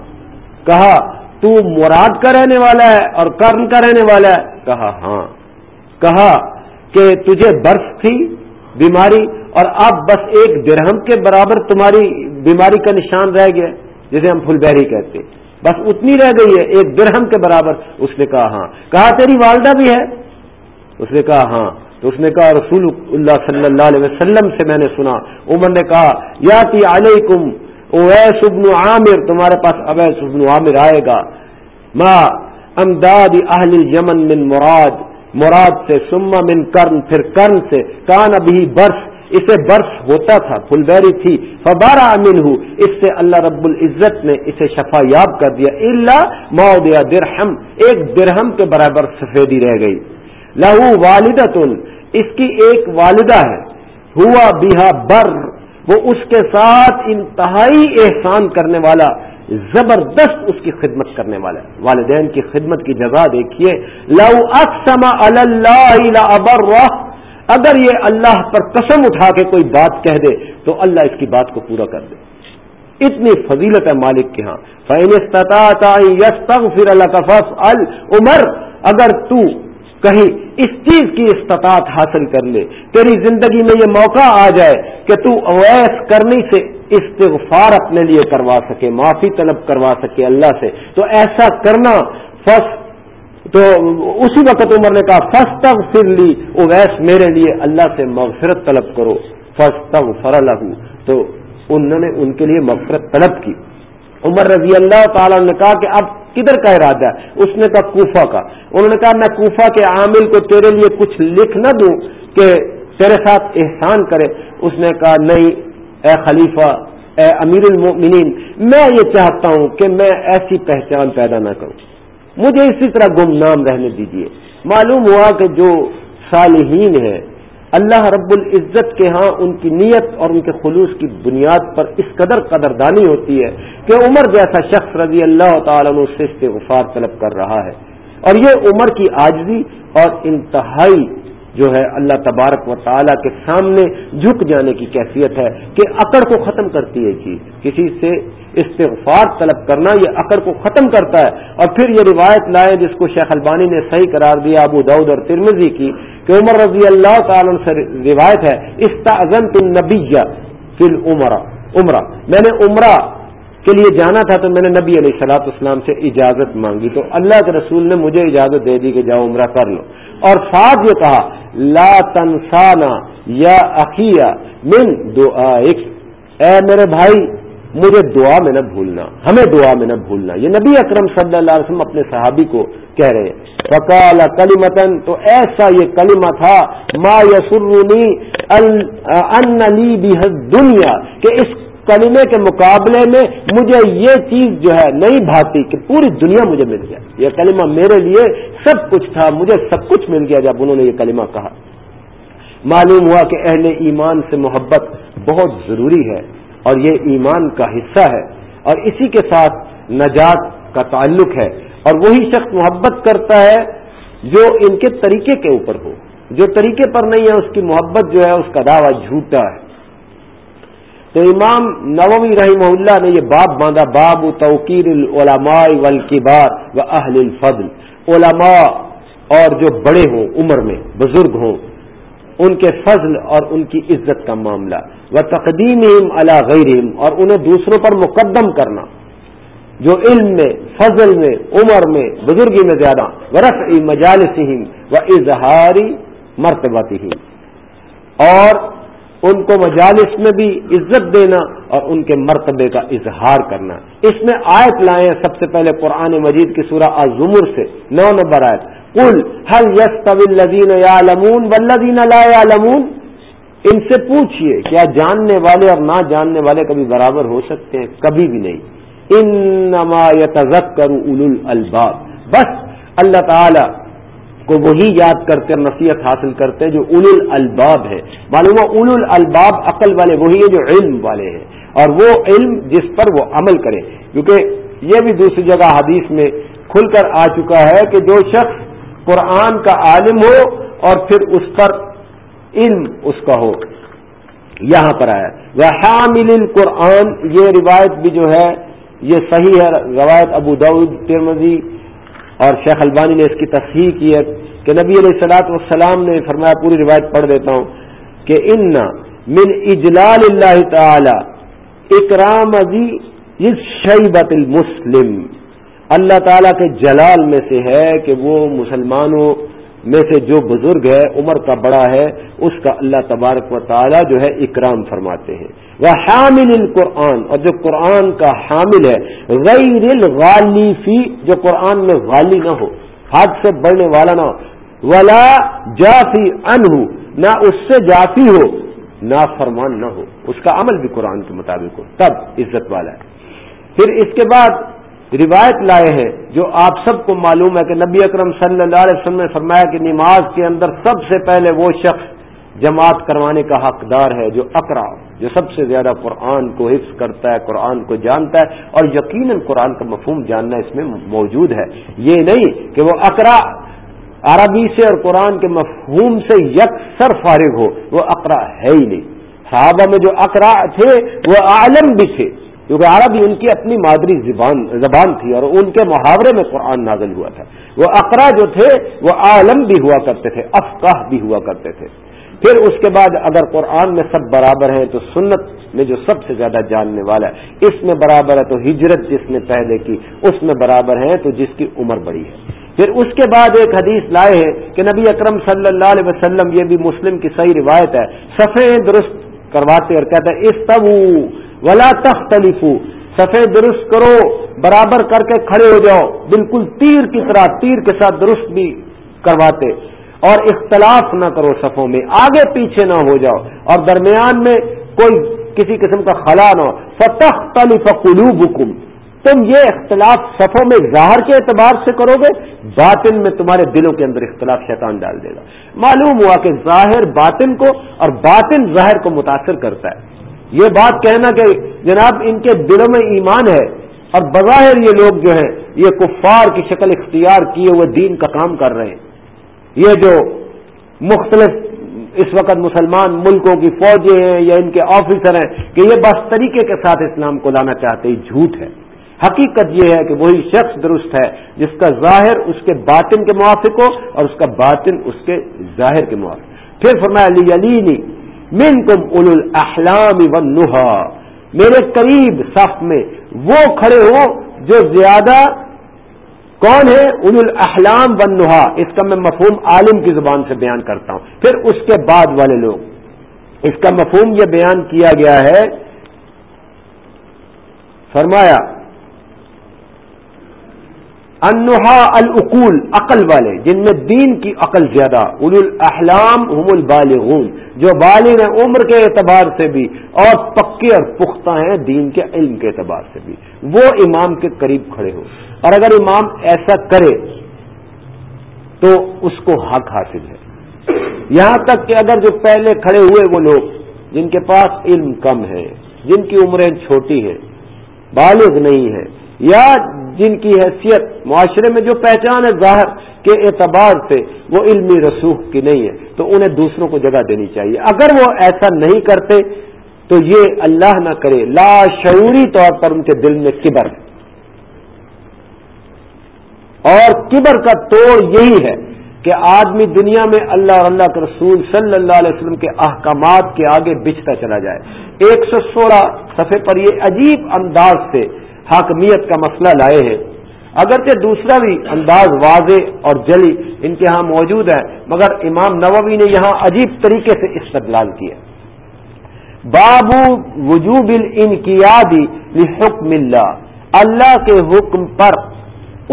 Speaker 1: کہا، تو مراد کا رہنے والا ہے اور کرن کا رہنے والا ہے؟ کہا ہاں۔ کہا کہ تجھے برف تھی بیماری اور اب بس ایک درہم کے برابر تمہاری بیماری کا نشان رہ گیا جسے ہم فل بہری کہتے بس اتنی رہ گئی ہے، ایک درہم کے برابر۔ اس نے کہا ہاں۔ کہا، تیری والدہ بھی ہے؟ اس نے کہا ہاں۔ تو اس نے کہا، رسول اللہ صلی اللہ علیہ وسلم سے میں نے سنا۔ عمر نے کہا، یا تی علیکم اویس ابن عامر، تمہارے پاس اویس ابن عامر آئے گا۔ ما امداد اہل یمن من مراد مراد سے سما من کرن، پھر کرن سے۔ کان ابھی برف اسے برف ہوتا تھا فلبیری تھی۔ فبارہ امین ہوں اس سے اللہ رب العزت نے اسے شفا یاب کر دیا۔ اللہ مودیا درہم، ایک درہم کے برابر سفیدی رہ گئی۔ لہو والدہ اس کی ایک والدہ ہے۔ ہوا بیہا بر، وہ اس کے ساتھ انتہائی احسان کرنے والا، زبردست اس کی خدمت کرنے والا۔ ہے والدین کی خدمت کی جگہ دیکھیے۔ لو اقسم اللہ ابر اگر یہ اللہ پر قسم اٹھا کے کوئی بات کہہ دے تو اللہ اس کی بات کو پورا کر دے۔ اتنی فضیلت ہے مالک کے ہاں۔ فین یس پھر اللہ کفف العمر اگر تو کہیں اس چیز کی استطاعت حاصل کر لے، تیری زندگی میں یہ موقع آ جائے کہ تو اویس کرنے سے استغفار اپنے لیے کروا سکے، معافی طلب کروا سکے اللہ سے۔ تو ایسا کرنا فس تو اسی وقت عمر نے کہا فس تب پھر لی اویس میرے لیے اللہ سے مغفرت طلب کرو. فس تب فر تو انہوں نے ان کے لیے مغفرت طلب کی. عمر رضی اللہ تعالیٰ نے کہا کہ اب کدھر کا ارادہ ہے؟ اس نے کہا، کوفہ کا. انہوں نے کہا، میں کوفہ کے عامل کو تیرے لیے کچھ لکھ نہ دوں کہ تیرے ساتھ احسان کرے. اس نے کہا، نہیں، اے خلیفہ، اے امیر المؤمنین، میں یہ چاہتا ہوں کہ میں ایسی پہچان پیدا نہ کروں. مجھے اسی طرح گم نام رہنے دیجیے معلوم ہوا کہ جو صالحین ہیں، اللہ رب العزت کے ہاں ان کی نیت اور ان کے خلوص کی بنیاد پر اس قدر قدردانی ہوتی ہے کہ عمر جیسا شخص رضی اللہ تعالیٰ سے استغفار طلب کر رہا ہے۔ اور یہ عمر کی آجزی اور انتہائی جو ہے اللہ تبارک و تعالیٰ کے سامنے جھک جانے کی کیفیت ہے کہ اکڑ کو ختم کرتی ہے چیز۔ کسی سے استغفار طلب کرنا یہ اکڑ کو ختم کرتا ہے۔ اور پھر یہ روایت لائے جس کو شیخ البانی نے صحیح قرار دیا ابو دعود اور ترمزی کی کہ عمر رضی اللہ تعالیٰ سے روایت ہے استعظم تم نبی فل عمرہ۔ عمرہ میں نے عمرہ کے لیے جانا تھا تو میں نے نبی علیہ سلاط اسلام سے اجازت مانگی۔ تو اللہ کے رسول نے مجھے اجازت دے دی کہ جاؤ عمرہ کر لو۔ اور ساتھ یہ کہا لا تنسانا یا عقیہ من دعا اے میرے بھائی، مجھے دعا میں نہ بھولنا، ہمیں دعا میں نہ بھولنا۔ یہ نبی اکرم صلی اللہ علیہ وسلم اپنے صحابی کو کہہ رہے ہیں۔ فکال کلی متن تو ایسا یہ کلمہ تھا، ما یسرنی ان دنیا کہ اس کلمے کے مقابلے میں مجھے یہ چیز جو ہے نہیں بھاتی کہ پوری دنیا مجھے مل گیا۔ یہ کلمہ میرے لیے سب کچھ تھا، مجھے سب کچھ مل گیا جب انہوں نے یہ کلمہ کہا۔ معلوم ہوا کہ اہل ایمان سے محبت بہت ضروری ہے اور یہ ایمان کا حصہ ہے۔ اور اسی کے ساتھ نجات کا تعلق ہے۔ اور وہی شخص محبت کرتا ہے جو ان کے طریقے کے اوپر ہو۔ جو طریقے پر نہیں ہے، اس کی محبت جو ہے، اس کا دعویٰ جھوٹا ہے۔ تو امام نومی رحمہ اللہ نے یہ باب باندھا، باب توقیر العلماء والکبار و اہل الفضل۔ علماء اور جو بڑے ہوں، عمر میں بزرگ ہوں، ان کے فضل اور ان کی عزت کا معاملہ۔ و تقدیم اللہ غیر اور انہیں دوسروں پر مقدم کرنا۔ جو علم میں، فضل میں، عمر میں، بزرگی میں زیادہ۔ ورف مجالس و اظہاری مرتبہ اور ان کو مجالس میں بھی عزت دینا اور ان کے مرتبے کا اظہار کرنا۔ اس میں آیت لائے سب سے پہلے قرآن مجید کی سورہ عظمر سے، نو نمبر آیت۔ کل حل یس طویل لدین یا لمون ولدین ان سے پوچھئے، کیا جاننے والے اور نہ جاننے والے کبھی برابر ہو سکتے ہیں؟ کبھی بھی نہیں۔ ان نما یتذکر اول الباب بس اللہ تعالی کو وہی یاد کرتے اور نصیحت حاصل کرتے ہیں جو اول الباب ہے۔ معلوم اول الباب عقل والے وہی ہے جو علم والے ہیں۔ اور وہ علم جس پر وہ عمل کرے۔ کیونکہ یہ بھی دوسری جگہ حدیث میں کھل کر آ چکا ہے کہ جو شخص قرآن کا عالم ہو اور پھر اس پر علم اس کا ہو۔ یہاں پر آیا۔ وہ حامل قرآن یہ روایت بھی جو ہے، یہ صحیح ہے، روایت ابو دعود ترمزی اور شیخ البانی نے اس کی تصحیح کی ہے کہ نبی علیہ السلاط والسلام نے فرمایا، پوری روایت پڑھ دیتا ہوں کہ ان من اجلال اللہ تعالی اکرام شیبت المسلم۔ اللہ تعالی کے جلال میں سے ہے کہ وہ مسلمانوں میں سے جو بزرگ ہے، عمر کا بڑا ہے، اس کا اللہ تبارک و تعالی جو ہے اکرام فرماتے ہیں۔ وہ حامل القرآن، اور جو قرآن کا حامل ہے، غیر الغالی فی، جو قرآن میں غالی نہ ہو، ہاتھ سے بڑھنے والا نہ ہو، ولا جافی ان ہو نہ اس سے جافی ہو نہ فرمان نہ ہو۔ اس کا عمل بھی قرآن کے مطابق ہو۔ تب عزت والا ہے۔ پھر اس کے بعد روایت لائے ہیں، جو آپ سب کو معلوم ہے کہ نبی اکرم صلی اللہ علیہ وسلم نے فرمایا کہ نماز کے اندر سب سے پہلے وہ شخص جماعت کروانے کا حقدار ہے، جو اقرا، جو سب سے زیادہ قرآن کو حفظ کرتا ہے، قرآن کو جانتا ہے، اور یقیناً قرآن کا مفہوم جاننا اس میں موجود ہے۔ یہ نہیں کہ وہ اقرا عربی سے اور قرآن کے مفہوم سے یکسر فارغ ہو، وہ اقرا ہے ہی نہیں۔ صحابہ میں جو اقرا تھے، وہ عالم بھی تھے، کیونکہ عربی ان کی اپنی مادری زبان زبان تھی اور ان کے محاورے میں قرآن نازل ہوا تھا۔ وہ اقرا جو تھے، وہ عالم بھی ہوا کرتے تھے افقاہ بھی ہوا کرتے تھے۔ پھر اس کے بعد اگر قرآن میں سب برابر ہیں تو سنت میں جو سب سے زیادہ جاننے والا ہے، اس میں برابر ہے تو ہجرت جس نے پہلے کی، اس میں برابر ہے تو جس کی عمر بڑی ہے۔ پھر اس کے بعد ایک حدیث لائے ہیں کہ نبی اکرم صلی اللہ علیہ وسلم، یہ بھی مسلم کی صحیح روایت ہے سفید درست کرواتے اور کہتے ہیں اس طب ولا تختلف سفید درست کرو، برابر کر کے کھڑے ہو جاؤ۔ بالکل تیر کی طرح تیر کے ساتھ درست بھی کرواتے۔ اور اختلاف نہ کرو صفوں میں، آگے پیچھے نہ ہو جاؤ۔ اور درمیان میں کوئی کسی قسم کا خلا نہ ہو۔ فتح تلی فقلوبکم تم یہ اختلاف صفوں میں ظاہر کے اعتبار سے کرو گے، باطن میں تمہارے دلوں کے اندر اختلاف شیطان ڈال دے گا۔ معلوم ہوا کہ ظاہر باطن کو اور باطن ظاہر کو متاثر کرتا ہے۔ یہ بات کہنا کہ جناب ان کے دلوں میں ایمان ہے، اور بظاہر یہ لوگ جو ہیں، یہ کفار کی شکل اختیار کیے ہوئے دین کا کام کر رہے ہیں۔ یہ جو مختلف اس وقت مسلمان ملکوں کی فوجیں ہیں یا ان کے آفیسر ہیں کہ یہ بس طریقے کے ساتھ اسلام کو لانا چاہتے ہیں، جھوٹ ہے۔ حقیقت یہ ہے کہ وہی شخص درست ہے جس کا ظاہر اس کے باطن کے موافق ہو اور اس کا باطن اس کے ظاہر کے موافق۔ پھر فرمایا علی علی من تم اول الحلام و میرے قریب صف میں وہ کھڑے ہو جو زیادہ کون ہے؟ ان الحلام بن نہا اس کا میں مفہوم عالم کی زبان سے بیان کرتا ہوں۔ پھر اس کے بعد والے لوگ۔ اس کا مفہوم یہ بیان کیا گیا ہے۔ فرمایا انہا العقول، عقل والے، جن میں دین کی عقل زیادہ اول الاحلام ہم البالغون، جو بالغ ہیں عمر کے اعتبار سے بھی، اور پکے اور پختہ ہیں دین کے علم کے اعتبار سے بھی۔ وہ امام کے قریب کھڑے ہو اور اگر امام ایسا کرے، تو اس کو حق حاصل ہے۔ یہاں تک کہ اگر جو پہلے کھڑے ہوئے وہ لوگ، جن کے پاس علم کم ہے، جن کی عمریں چھوٹی ہیں، بالغ نہیں ہے یا جن کی حیثیت معاشرے میں جو پہچان ہے ظاہر کے اعتبار سے وہ علمی رسوخ کی نہیں ہے، تو انہیں دوسروں کو جگہ دینی چاہیے۔ اگر وہ ایسا نہیں کرتے تو یہ اللہ نہ کرے۔ لا شعوری طور پر ان کے دل میں کبر۔ ہے اور کبر کا توڑ یہی ہے کہ آدمی دنیا میں اللہ اور اللہ کے رسول صلی اللہ علیہ وسلم کے احکامات کے آگے بچتا چلا جائے۔ ایک سو سولہ صفحے پر یہ عجیب انداز سے حاکمیت کا مسئلہ لائے ہیں۔ اگرچہ دوسرا بھی انداز واضح اور جلی ان کے ہاں موجود ہے، مگر امام نووی نے یہاں عجیب طریقے سے استدلال کیا بابو وجوب انقیادی حکم اللہ اللہ کے حکم پر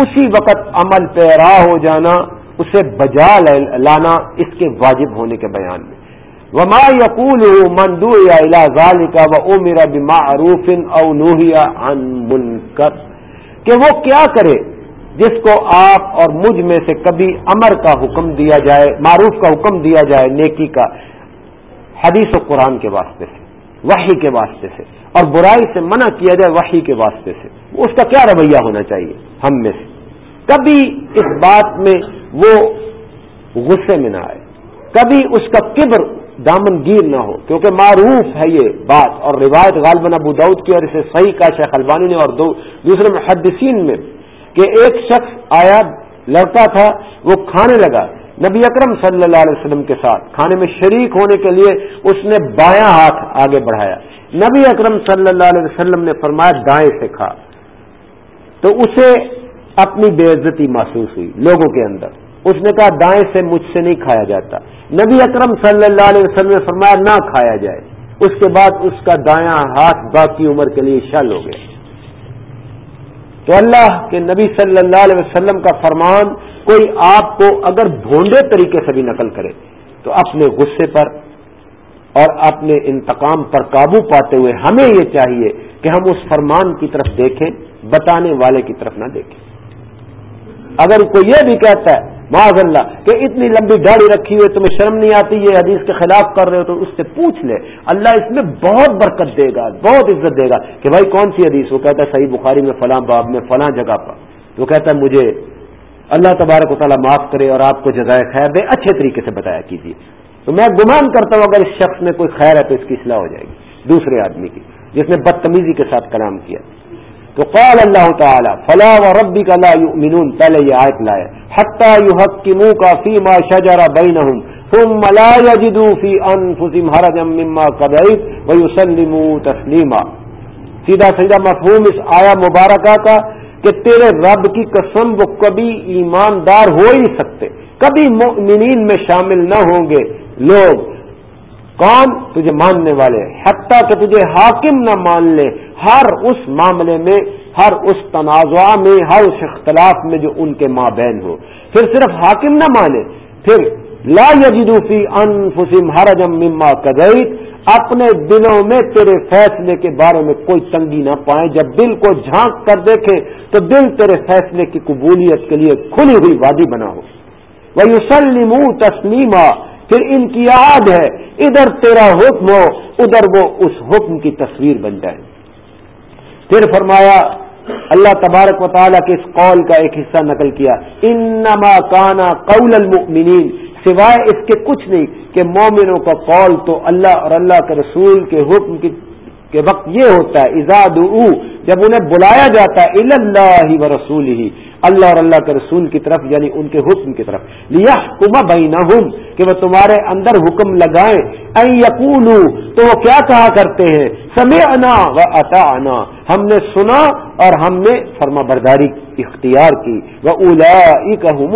Speaker 1: اسی وقت عمل پیرا ہو جانا، اسے بجا لانا اس کے واجب ہونے کے بیان میں۔ وما یقول مندو یا کا و او بمعروف او نوہیا ان منکر کہ وہ کیا کرے جس کو آپ اور مجھ میں سے کبھی امر کا حکم دیا جائے، معروف کا حکم دیا جائے، نیکی کا، حدیث و قرآن کے واسطے سے، وحی کے واسطے سے، اور برائی سے منع کیا جائے وحی کے واسطے سے، اس کا کیا رویہ ہونا چاہیے ہم میں سے؟ کبھی اس بات میں وہ غصے میں نہ آئے، کبھی اس کا کبر دامن گیر نہ ہو، کیونکہ معروف ہے یہ بات۔ اور روایت غالباً ابو دعود کی اور اسے صحیح کا شیخ البانی نے اور دو دوسرے محدثین میں کہ ایک شخص آیا، لڑتا تھا، وہ کھانے لگا۔ نبی اکرم صلی اللہ علیہ وسلم کے ساتھ کھانے میں شریک ہونے کے لیے اس نے بایاں ہاتھ آگے بڑھایا۔ نبی اکرم صلی اللہ علیہ وسلم نے فرمایا، دائیں سے کھا۔ تو اسے اپنی بے عزتی محسوس ہوئی لوگوں کے اندر۔ اس نے کہا، دائیں سے مجھ سے نہیں کھایا جاتا۔ نبی اکرم صلی اللہ علیہ وسلم نے فرمایا نہ کھایا جائے۔ اس کے بعد اس کا دایاں ہاتھ باقی عمر کے لیے شل ہو گیا تو اللہ کے نبی صلی اللہ علیہ وسلم کا فرمان، کوئی آپ کو اگر بھونڈے طریقے سے بھی نقل کرے، تو اپنے غصے پر اور اپنے انتقام پر قابو پاتے ہوئے ہمیں یہ چاہیے کہ ہم اس فرمان کی طرف دیکھیں، بتانے والے کی طرف نہ دیکھیں۔ اگر کوئی یہ بھی کہتا ہے معاذ اللہ، کہ اتنی لمبی داڑھی رکھی ہوئی تمہیں شرم نہیں آتی، یہ حدیث کے خلاف کر رہے ہو، تو اس سے پوچھ لے۔ اللہ اس میں بہت برکت دے گا، بہت عزت دے گا کہ بھائی کون سی حدیث؟ وہ کہتا ہے صحیح بخاری میں فلاں باب میں، فلاں جگہ پر۔ وہ کہتا ہے مجھے اللہ تبارک و تعالیٰ معاف کرے اور آپ کو جزائے خیر دے، اچھے طریقے سے بتایا کیجیے۔ تو میں گمان کرتا ہوں، اگر اس شخص میں کوئی خیر ہے تو اس کی اصلاح ہو جائے گی، دوسرے آدمی کی، جس نے بدتمیزی کے ساتھ کلام کیا۔ تو قال اللہ تعالی، فلا و ربی کا لا یؤمنون پہلے یہ آیت لائے حتی یحکمو کا فیما شجر بینہم ثم لا یجدو فی انفسهم حرجا مما قضیت ویسلموا تسلیما. سیدھا سیدھا مفہوم اس آیا مبارکہ کا کہ تیرے رب کی قسم وہ کبھی ایماندار ہو ہی سکتے، کبھی مؤمنین میں شامل نہ ہوں گے۔ لوگ کون تجھے ماننے والے حتیٰ کہ تجھے حاکم نہ مان لے ہر اس معاملے میں، ہر اس تنازع میں، ہر اس اختلاف میں جو ان کے ماں بہن ہو۔ پھر صرف حاکم نہ مانے، پھر لا یجدو فی انفسم حرجم مما قضیت، اپنے دلوں میں تیرے فیصلے کے بارے میں کوئی تنگی نہ پائیں۔ جب دل کو جھانک کر دیکھے تو دل تیرے فیصلے کی قبولیت کے لیے کھلی ہوئی وادی بنا ہو۔ وہ یوسلم تسلیمہ پھر ان کی یاد ہے، ادھر تیرا حکم ہو، ادھر وہ اس حکم کی تصویر بن جائے۔ پھر فرمایا، اللہ تبارک و تعالیٰ کے اس قول کا ایک حصہ نقل کیا۔ انما کانا قول المؤمنین، سوائے اس کے کچھ نہیں کہ مومنوں کا قول تو اللہ اور اللہ کے رسول کے حکم کی کے وقت یہ ہوتا ہے ایزاد جب انہیں بلایا جاتا ہے اللہ و رسول ہی اللہ اور اللہ کے رسول کی طرف یعنی ان کے حکم کی طرف۔ لیا کما بہینا کہ وہ تمہارے اندر حکم لگائیں۔ یقول تو وہ کیا کہا کرتے ہیں؟ سمے انا و اتا ہم نے سنا اور ہم نے فرما برداری اختیار کی۔ وہ اولا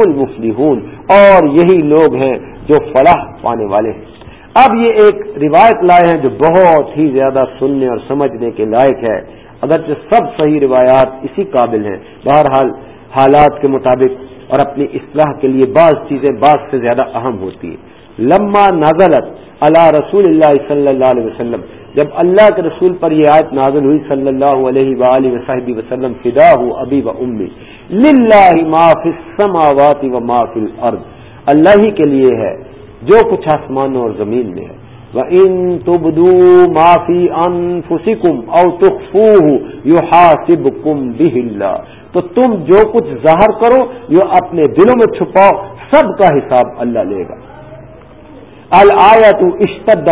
Speaker 1: المفلحون۔ اور یہی لوگ ہیں جو فلاح پانے والے ہیں۔ اب یہ ایک روایت لائے ہیں جو بہت ہی زیادہ سننے اور سمجھنے کے لائق ہے۔ اگرچہ سب صحیح روایات اسی قابل ہیں۔ بہرحال حالات کے مطابق اور اپنی اصلاح کے لیے بعض چیزیں بعض سے زیادہ اہم ہوتی ہیں۔ لمبا نازلت اللہ رسول اللہ صلی اللہ علیہ وسلم۔ جب اللہ کے رسول پر یہ آیت نازل ہوئی صلی اللہ علیہ وآلہ وصحبہ وسلم فدا ہو ابی و امی، للہ فی السماوات و ما فی الارض۔ اللہ ہی کے لیے ہے۔ جو کچھ آسمانوں اور زمین میں ہے۔ وہ ان تبدو معافی ان فسکم او تخفو یو حاصب کم تو تم جو کچھ ظاہر کرو یو اپنے دلوں میں چھپاؤ، سب کا حساب اللہ لے گا۔ الآیت اشتد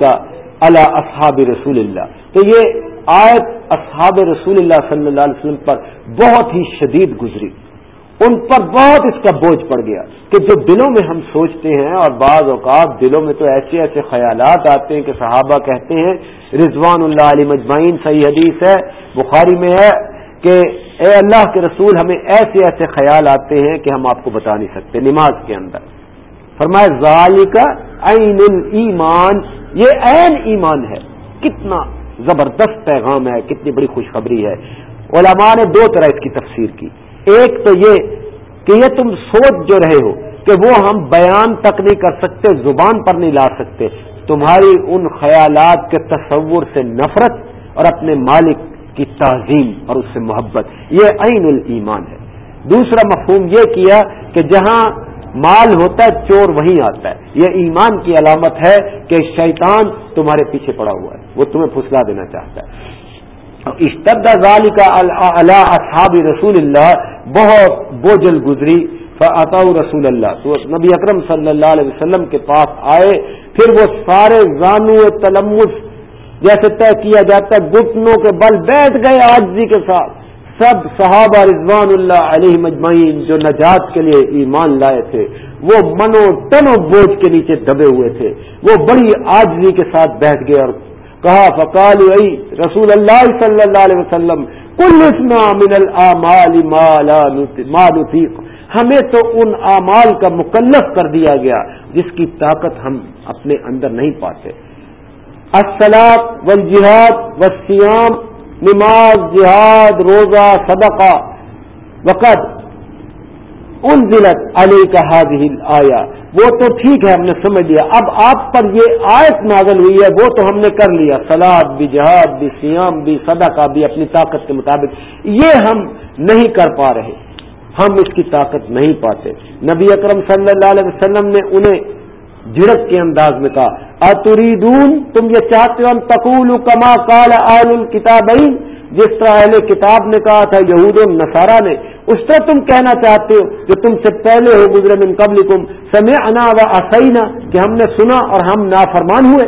Speaker 1: کا اللہ اصحاب رسول اللہ تو یہ آیت اصحاب رسول اللہ صلی اللہ علیہ وسلم پر بہت ہی شدید گزری۔ ان پر بہت اس کا بوجھ پڑ گیا کہ جو دلوں میں ہم سوچتے ہیں اور بعض اوقات دلوں میں تو ایسے ایسے خیالات آتے ہیں کہ صحابہ کہتے ہیں، رضوان اللہ علی مجمعین صحیح حدیث ہے، بخاری میں ہے کہ اے اللہ کے رسول ہمیں ایسے ایسے خیال آتے ہیں کہ ہم آپ کو بتا نہیں سکتے نماز کے اندر۔ فرمائے ظالی کا عین المان یہ عین ایمان ہے۔ کتنا زبردست پیغام ہے، کتنی بڑی خوشخبری ہے۔ علماء نے دو طرح اس کی تفسیر کی۔ ایک تو یہ کہ یہ تم سوچ جو رہے ہو کہ وہ ہم بیان تک نہیں کر سکتے، زبان پر نہیں لا سکتے، تمہاری ان خیالات کے تصور سے نفرت اور اپنے مالک کی تعظیم اور اس سے محبت، یہ عین الایمان ہے۔ دوسرا مفہوم یہ کیا کہ جہاں مال ہوتا ہے، چور وہیں آتا ہے۔ یہ ایمان کی علامت ہے کہ شیطان تمہارے پیچھے پڑا ہوا ہے، وہ تمہیں پھسلا دینا چاہتا ہے۔ اشتد ذالی کا اللہ اصحاب رسول اللہ، بہت بوجھل گزری فعطا رسول اللہ۔ تو نبی اکرم صلی اللہ علیہ وسلم کے پاس آئے، پھر وہ سارے زانو تلمس، جیسے طے کیا جاتا ہے گٹنوں کے بل بیٹھ گئے آجزی کے ساتھ۔ سب صحابہ رضوان اللہ علیہ مجمعین جو نجات کے لیے ایمان لائے تھے، وہ منو تنو بوجھ کے نیچے دبے ہوئے تھے۔ وہ بڑی آجزی کے ساتھ بیٹھ گئے اور کہا فقال رسول اللہ صلی اللہ علیہ وسلم کل اسنا من الامال ما نطیق۔ ہمیں تو ان اعمال کا مکلف کر دیا گیا، جس کی طاقت ہم اپنے اندر نہیں پاتے۔ السلاط و جہاد و سیام نماز، جہاد، روزہ، صدقہ۔ وقت ان ضلع علی کا حاضل آیا وہ تو ٹھیک ہے، ہم نے سمجھ لیا۔ اب آپ پر یہ آیت نازل ہوئی ہے، وہ تو ہم نے کر لیا۔ سلاد بھی جہاد، بھی سیام بھی صدا کا بھی اپنی طاقت کے مطابق۔ یہ ہم نہیں کر پا رہے۔ ہم اس کی طاقت نہیں پاتے۔ نبی اکرم صلی اللہ علیہ وسلم نے انہیں جھڑک کے انداز میں کہا، اتریدون؟ تم یہ چاہتے ہو ہم تقول کما کال آل الکتابین جس طرح اہل کتاب نے کہا تھا، یہود نصارہ نے، اس طرح تم کہنا چاہتے ہو جو تم سے پہلے ہو گزرے من قبل کم سمے انا و کہ ہم نے سنا اور ہم نافرمان ہوئے۔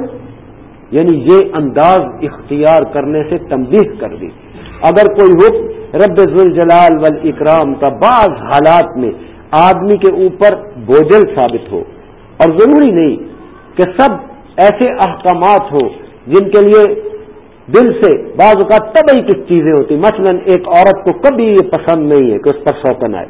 Speaker 1: یعنی یہ انداز اختیار کرنے سے تنبیہ کر دی۔ اگر کوئی حکم رب ذوالجلال والاکرام کا بعض حالات میں آدمی کے اوپر بوجھل ثابت ہو، اور ضروری نہیں کہ سب ایسے احکامات ہو جن کے لیے دل سے بعض اوقات طبعی کچھ چیزیں ہوتی مثلا ایک عورت کو کبھی یہ پسند نہیں ہے کہ اس پر سوکن آئے۔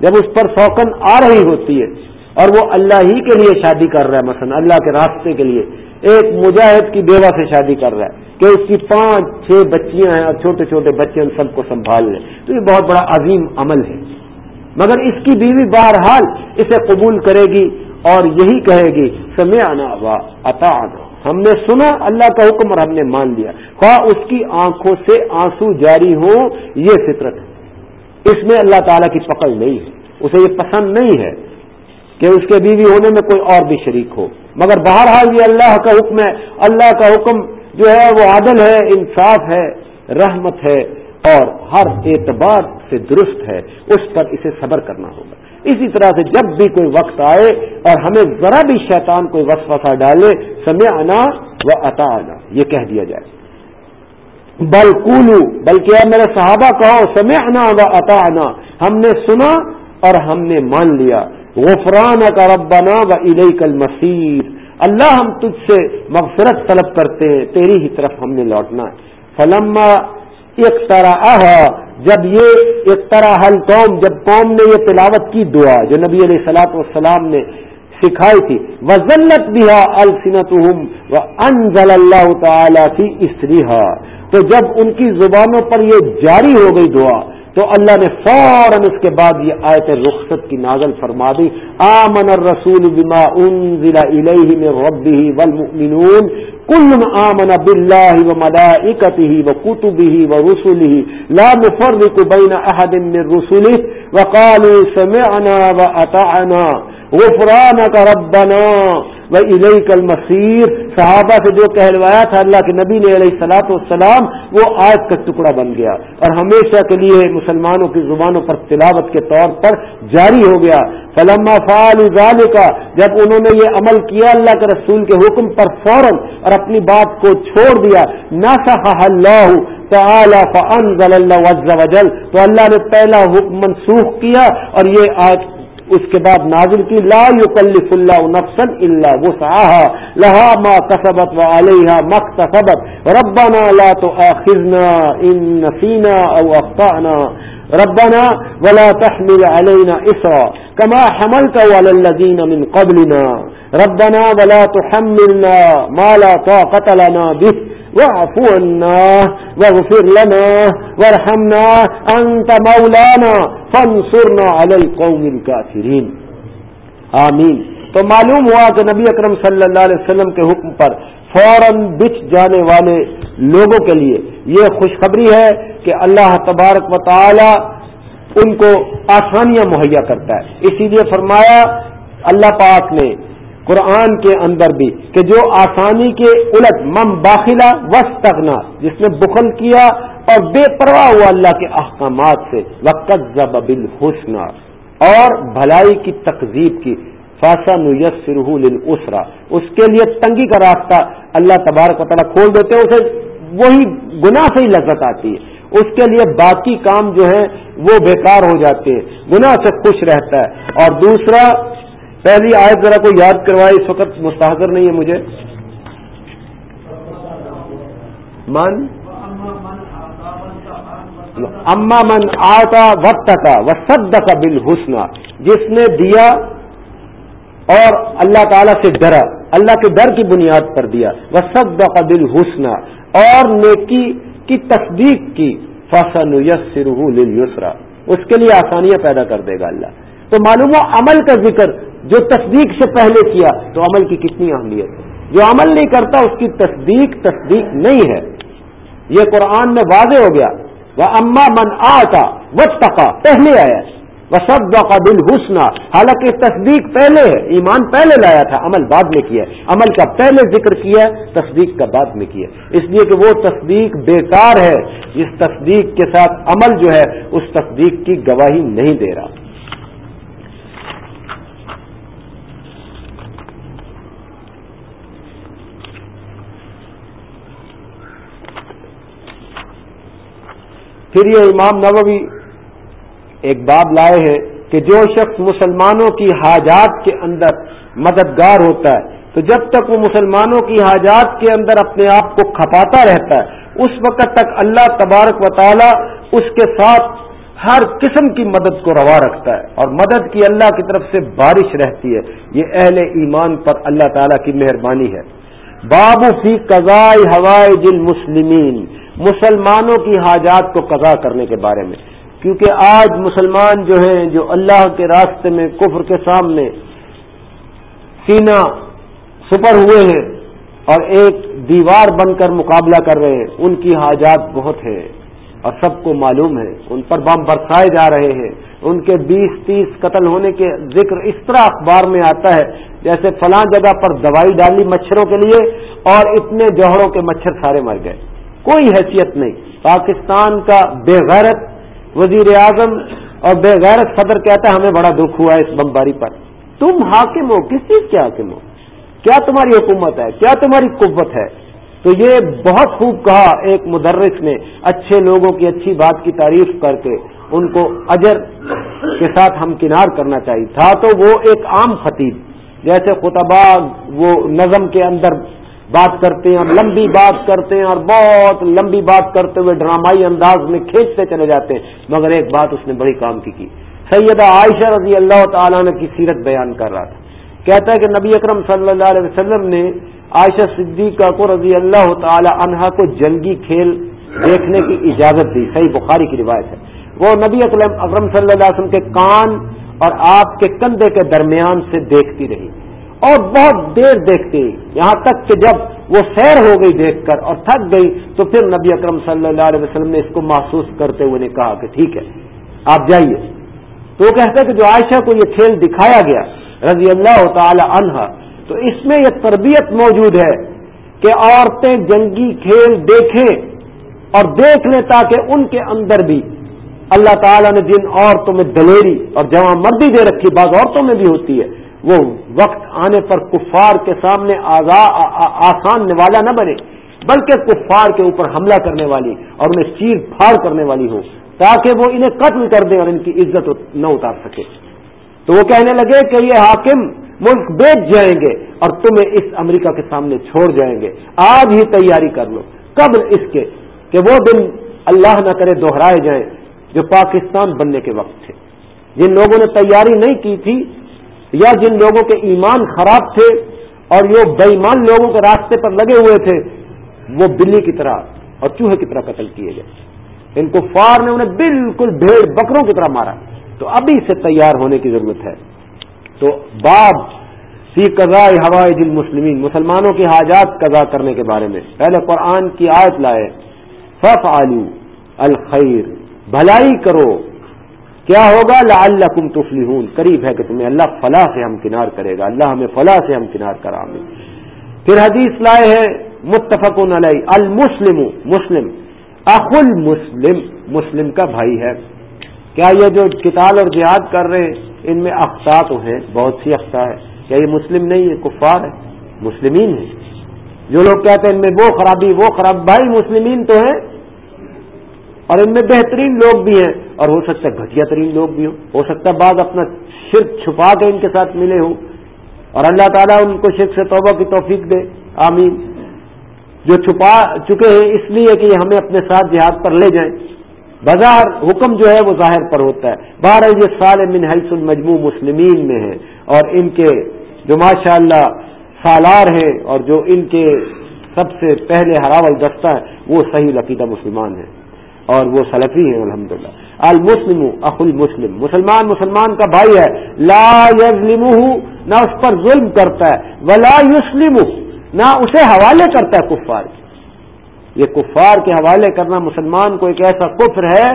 Speaker 1: جب اس پر سوکن آ رہی ہوتی ہے اور وہ اللہ ہی کے لیے شادی کر رہا ہے، مثلا اللہ کے راستے کے لیے، ایک مجاہد کی بیوہ سے شادی کر رہا ہے کہ اس کی پانچ چھ بچیاں ہیں اور چھوٹے چھوٹے بچے ان سب کو سنبھال لیں۔ تو یہ بہت بڑا عظیم عمل ہے۔ مگر اس کی بیوی بہرحال اسے قبول کرے گی اور یہی کہے گی سمے آنا وا آنا ہم نے سنا، اللہ کا حکم اور ہم نے مان لیا۔ خواہ اس کی آنکھوں سے آنسو جاری ہوں، یہ فطرت ہے۔ اس میں اللہ تعالیٰ کی پکڑ نہیں ہے۔ اسے یہ پسند نہیں ہے کہ اس کے بیوی ہونے میں کوئی اور بھی شریک ہو۔ مگر بہرحال یہ اللہ کا حکم ہے۔ اللہ کا حکم جو ہے، وہ عادل ہے، انصاف ہے، رحمت ہے اور ہر اعتبار سے درست ہے۔ اس پر اسے صبر کرنا ہوگا۔ اسی طرح سے جب بھی کوئی وقت آئے اور ہمیں ذرا بھی شیطان کوئی وسوسہ ڈالے سمے آنا و عطا آنا یہ کہہ دیا جائے۔ بل کولو بلکہ میرے صحابہ کہو سمے آنا و عطا آنا ہم نے سنا اور ہم نے مان لیا۔ غفران کا ربنا و علیہ کل مسیر اللہ ہم تجھ سے مغفرت طلب کرتے ہیں، تیری ہی طرف ہم نے لوٹنا ہے۔ فلما ایک طرح جب یہ ایک طرح حل قوم، جب قوم نے یہ تلاوت کی دعا جو نبی علیہ سلاط والسلام نے سکھائی تھی وزلت بھی السنت انزل اللہ تعالی تھی اسریحا تو جب ان کی زبانوں پر یہ جاری ہو گئی دعا، تو اللہ نے فوراً اس کے بعد یہ آیت رخصت کی نازل فرما دی۔ آمن الرسول بما انزل الیہ من ربہ والمؤمنون۔ کل آمن باللہ و ملائکتہ و کتبہ و رسولہ لا نفرق بین احد من رسولہ وقالوا سمعنا و واطعنا غفرانک ربنا وہ علیہ کل مسیر صحابہ سے جو کہلوایا تھا اللہ کے نبی نے علیہ سلاط والسلام، وہ آج کا ٹکڑا بن گیا۔ اور ہمیشہ کے لیے مسلمانوں کی زبانوں پر تلاوت کے طور پر جاری ہو گیا۔ فلما فعال کا جب انہوں نے یہ عمل کیا اللہ کے رسول کے حکم پر فوراً اور اپنی بات کو چھوڑ دیا۔ نہ اللہ تعالی فانزل اللہ عز وجل۔ تو اللہ نے پہلا حکم منسوخ کیا اور یہ آج اس کے بعد نازل کی، لا یکلف اللہ نفسا الا وسعها لها ما كسبت وعليها ما اكتسبت ربنا لا تؤاخذنا ان نسينا او اخطانا ربنا ولا تحمل علينا اسرا كما حملته على الذين من قبلنا، ربنا ولا تحملنا ما لا طاقه لنا به. واعف عنا واغفر لنا وارحمنا انت مولانا فانصرنا على القوم الكافرين. آمین. تو معلوم ہوا کہ نبی اکرم صلی اللہ علیہ وسلم کے حکم پر فوراً بچ جانے والے لوگوں کے لیے یہ خوشخبری ہے کہ اللہ تبارک و تعالی ان کو آسانیاں مہیا کرتا ہے. اسی لیے فرمایا اللہ پاک نے قرآن کے اندر بھی کہ جو آسانی کے الٹ مم باخلا وسطنا جس نے بخل کیا اور بے پرواہ ہوا اللہ کے احکامات سے وقت بل اور بھلائی کی تقزیب کی فاسا نیس فرح اسرا اس کے لیے تنگی کا راستہ اللہ تبارک و تعالیٰ کھول دیتے ہیں، اسے وہی گناہ سے ہی لذت آتی ہے۔ اس کے لیے باقی کام جو ہے وہ بیکار ہو جاتے ہیں، گناہ سے خوش رہتا ہے۔ اور دوسرا پہلی آیت ذرا کو یاد کروائے، اس وقت مستحضر نہیں ہے مجھے۔ من؟ اما من آتا وقت کا و سد کا بل حسنا جس نے دیا اور اللہ تعالی سے ڈرا، اللہ کے ڈر کی بنیاد پر دیا۔ وہ سد کا بل حسنا اور نیکی کی تصدیق کی۔ فصن یس سرسرا اس کے لیے آسانیاں پیدا کر دے گا اللہ۔ تو معلوم ہو عمل کا ذکر جو تصدیق سے پہلے کیا تو عمل کی کتنی اہمیت ہے؟ جو عمل نہیں کرتا اس کی تصدیق تصدیق نہیں ہے۔ یہ قرآن میں واضح ہو گیا۔ وہ اما من آتا وہ تقا پہلے آیا۔ وہ سب کا دل حسنا حالانکہ تصدیق پہلے ہے، ایمان پہلے لایا تھا، عمل بعد میں کیا عمل کا پہلے ذکر کیا، تصدیق کا بعد میں کیا اس لیے کہ وہ تصدیق بیکار ہے۔ جس تصدیق کے ساتھ عمل جو ہے، اس تصدیق کی گواہی نہیں دے رہا۔ پھر یہ امام نووی ایک باب لائے ہیں کہ جو شخص مسلمانوں کی حاجات کے اندر مددگار ہوتا ہے، تو جب تک وہ مسلمانوں کی حاجات کے اندر اپنے آپ کو کھپاتا رہتا ہے، اس وقت تک اللہ تبارک و تعالی اس کے ساتھ ہر قسم کی مدد کو روا رکھتا ہے اور مدد کی اللہ کی طرف سے بارش رہتی ہے۔ یہ اہل ایمان پر اللہ تعالی کی مہربانی ہے۔ بابو فی قزائے ہوائے جل مسلمین مسلمانوں کی حاجات کو قضا کرنے کے بارے میں۔ کیونکہ آج مسلمان جو ہیں، جو اللہ کے راستے میں کفر کے سامنے سینا سپر ہوئے ہیں اور ایک دیوار بن کر مقابلہ کر رہے ہیں، ان کی حاجات بہت ہیں اور سب کو معلوم ہے، ان پر بم برسائے جا رہے ہیں۔ ان کے بیس تیس قتل ہونے کے ذکر اس طرح اخبار میں آتا ہے، جیسے فلاں جگہ پر دوائی ڈالی مچھروں کے لیے اور اتنے جوہروں کے مچھر سارے مر گئے۔ کوئی حیثیت نہیں۔ پاکستان کا بے غیرت وزیر اعظم اور بے غیرت صدر کہتا ہے، ہمیں بڑا دکھ ہوا ہے اس بمباری پر۔ تم حاکم ہو؟ کس چیز کے حاکم ہو؟ کیا تمہاری حکومت ہے؟ کیا تمہاری قوت ہے؟ تو یہ بہت خوب کہا ایک مدرس نے اچھے لوگوں کی اچھی بات کی تعریف کر کے۔ ان کو اجر کے ساتھ ہم کنار کرنا چاہیے۔ تھا تو وہ ایک عام خطیب، جیسے خطبہ وہ نظم کے اندر بات کرتے ہیں، اور لمبی بات کرتے ہیں، اور بہت لمبی بات کرتے ہوئے ڈرامائی انداز میں کھینچتے چلے جاتے ہیں۔ مگر ایک بات اس نے بڑی کام کی کی۔ سیدہ عائشہ رضی اللہ تعالیٰ نے کی سیرت بیان کر رہا تھا۔ کہتا ہے کہ نبی اکرم صلی اللہ علیہ وسلم نے عائشہ صدیقہ کو رضی اللہ تعالی عنہا کو جنگی کھیل دیکھنے کی اجازت دی۔ صحیح بخاری کی روایت ہے۔ وہ نبی اکرم صلی اللہ علیہ وسلم کے کان اور آپ کے کندھے کے درمیان سے دیکھتی رہی۔ اور بہت دیر دیکھتی یہاں تک کہ جب وہ سیر ہو گئی دیکھ کر اور تھک گئی، تو پھر نبی اکرم صلی اللہ علیہ وسلم نے اس کو محسوس کرتے ہوئے نے کہا کہ ٹھیک ہے، آپ جائیے۔ تو وہ کہتے کہ جو عائشہ کو یہ کھیل دکھایا گیا رضی اللہ تعالی عنہا تو اس میں یہ تربیت موجود ہے کہ عورتیں جنگی کھیل دیکھیں اور دیکھ لیں تاکہ ان کے اندر بھی اللہ تعالیٰ نے جن عورتوں میں دلیری اور جمع مردی دے رکھی، بعض عورتوں میں بھی ہوتی ہے وہ وقت آنے پر کفار کے سامنے آسان نوالا نہ بنے، بلکہ کفار کے اوپر حملہ کرنے والی اور انہیں چیر پھاڑ کرنے والی ہو تاکہ وہ انہیں قتل کر دیں اور ان کی عزت نہ اتار سکے۔ تو وہ کہنے لگے کہ یہ حاکم ملک بیچ جائیں گے اور تمہیں اس امریکہ کے سامنے چھوڑ جائیں گے۔ آج ہی تیاری کر لو۔ قبل اس کے کہ وہ دن اللہ نہ کرے دوہرائے جائیں جو پاکستان بننے کے وقت تھے۔ جن لوگوں نے تیاری نہیں کی تھی یا جن لوگوں کے ایمان خراب تھے اور جو بےمان لوگوں کے راستے پر لگے ہوئے تھے، وہ بلی کی طرح اور چوہے کی طرح قتل کیے گئے۔ ان کو فار نے انہیں بالکل بھیڑ بکروں کی طرح مارا۔ تو ابھی سے تیار ہونے کی ضرورت ہے۔ تو باب سی قضاء ہوائے دل مسلمین مسلمانوں کی حاجات قضا کرنے کے بارے میں۔ پہلے قرآن کی آیت لائے فف آلو الخیر بھلائی کرو۔ کیا ہوگا؟ اللہ کم تفلی قریب ہے کہ تمہیں اللہ فلاح سے ہم کنار کرے گا۔ اللہ ہمیں فلاح سے ہم کنار کرا گے پھر حدیث لائے ہیں متفق علیہ۔ المسلم، مسلم۔ اخ المسلم، مسلم کا بھائی ہے۔ کیا یہ جو کتاب اور جہاد کر رہے ہیں، ان میں اختا تو ہیں، بہت سی اختا ہے کیا یہ مسلم نہیں ہے کفار ہے مسلمین ہے جو لوگ کہتے ہیں، ان میں وہ خرابی، وہ خراب، بھائی مسلمین تو ہیں۔ اور ان میں بہترین لوگ بھی ہیں اور ہو سکتا ہے گھٹیا ترین لوگ بھی ہوں۔ ہو سکتا ہے بعض اپنا شرک چھپا کے ان کے ساتھ ملے ہوں۔ اور اللہ تعالیٰ ان کو شرک سے توبہ کی توفیق دے۔ آمین۔ جو چھپا چکے ہیں، اس لیے کہ ہمیں اپنے ساتھ جہاد پر لے جائیں۔ بازار حکم جو ہے، وہ ظاہر پر ہوتا ہے۔ بارہ یہ سال من حیث المجموع مسلمین میں ہے اور ان کے جو ماشاء اللہ سالار ہیں، اور جو ان کے سب سے پہلے ہراول دستہ ہے وہ صحیح لقیدہ مسلمان ہیں۔ اور وہ سلفی ہیں الحمد للہ المسلم اخ المسلم۔ مسلمان مسلمان کا بھائی ہے۔ لا یزلم نہ اس پر ظلم کرتا ہے، ولا یسلم نہ اسے حوالے کرتا ہے کفار یہ کفار کے حوالے کرنا مسلمان کو ایک ایسا کفر ہے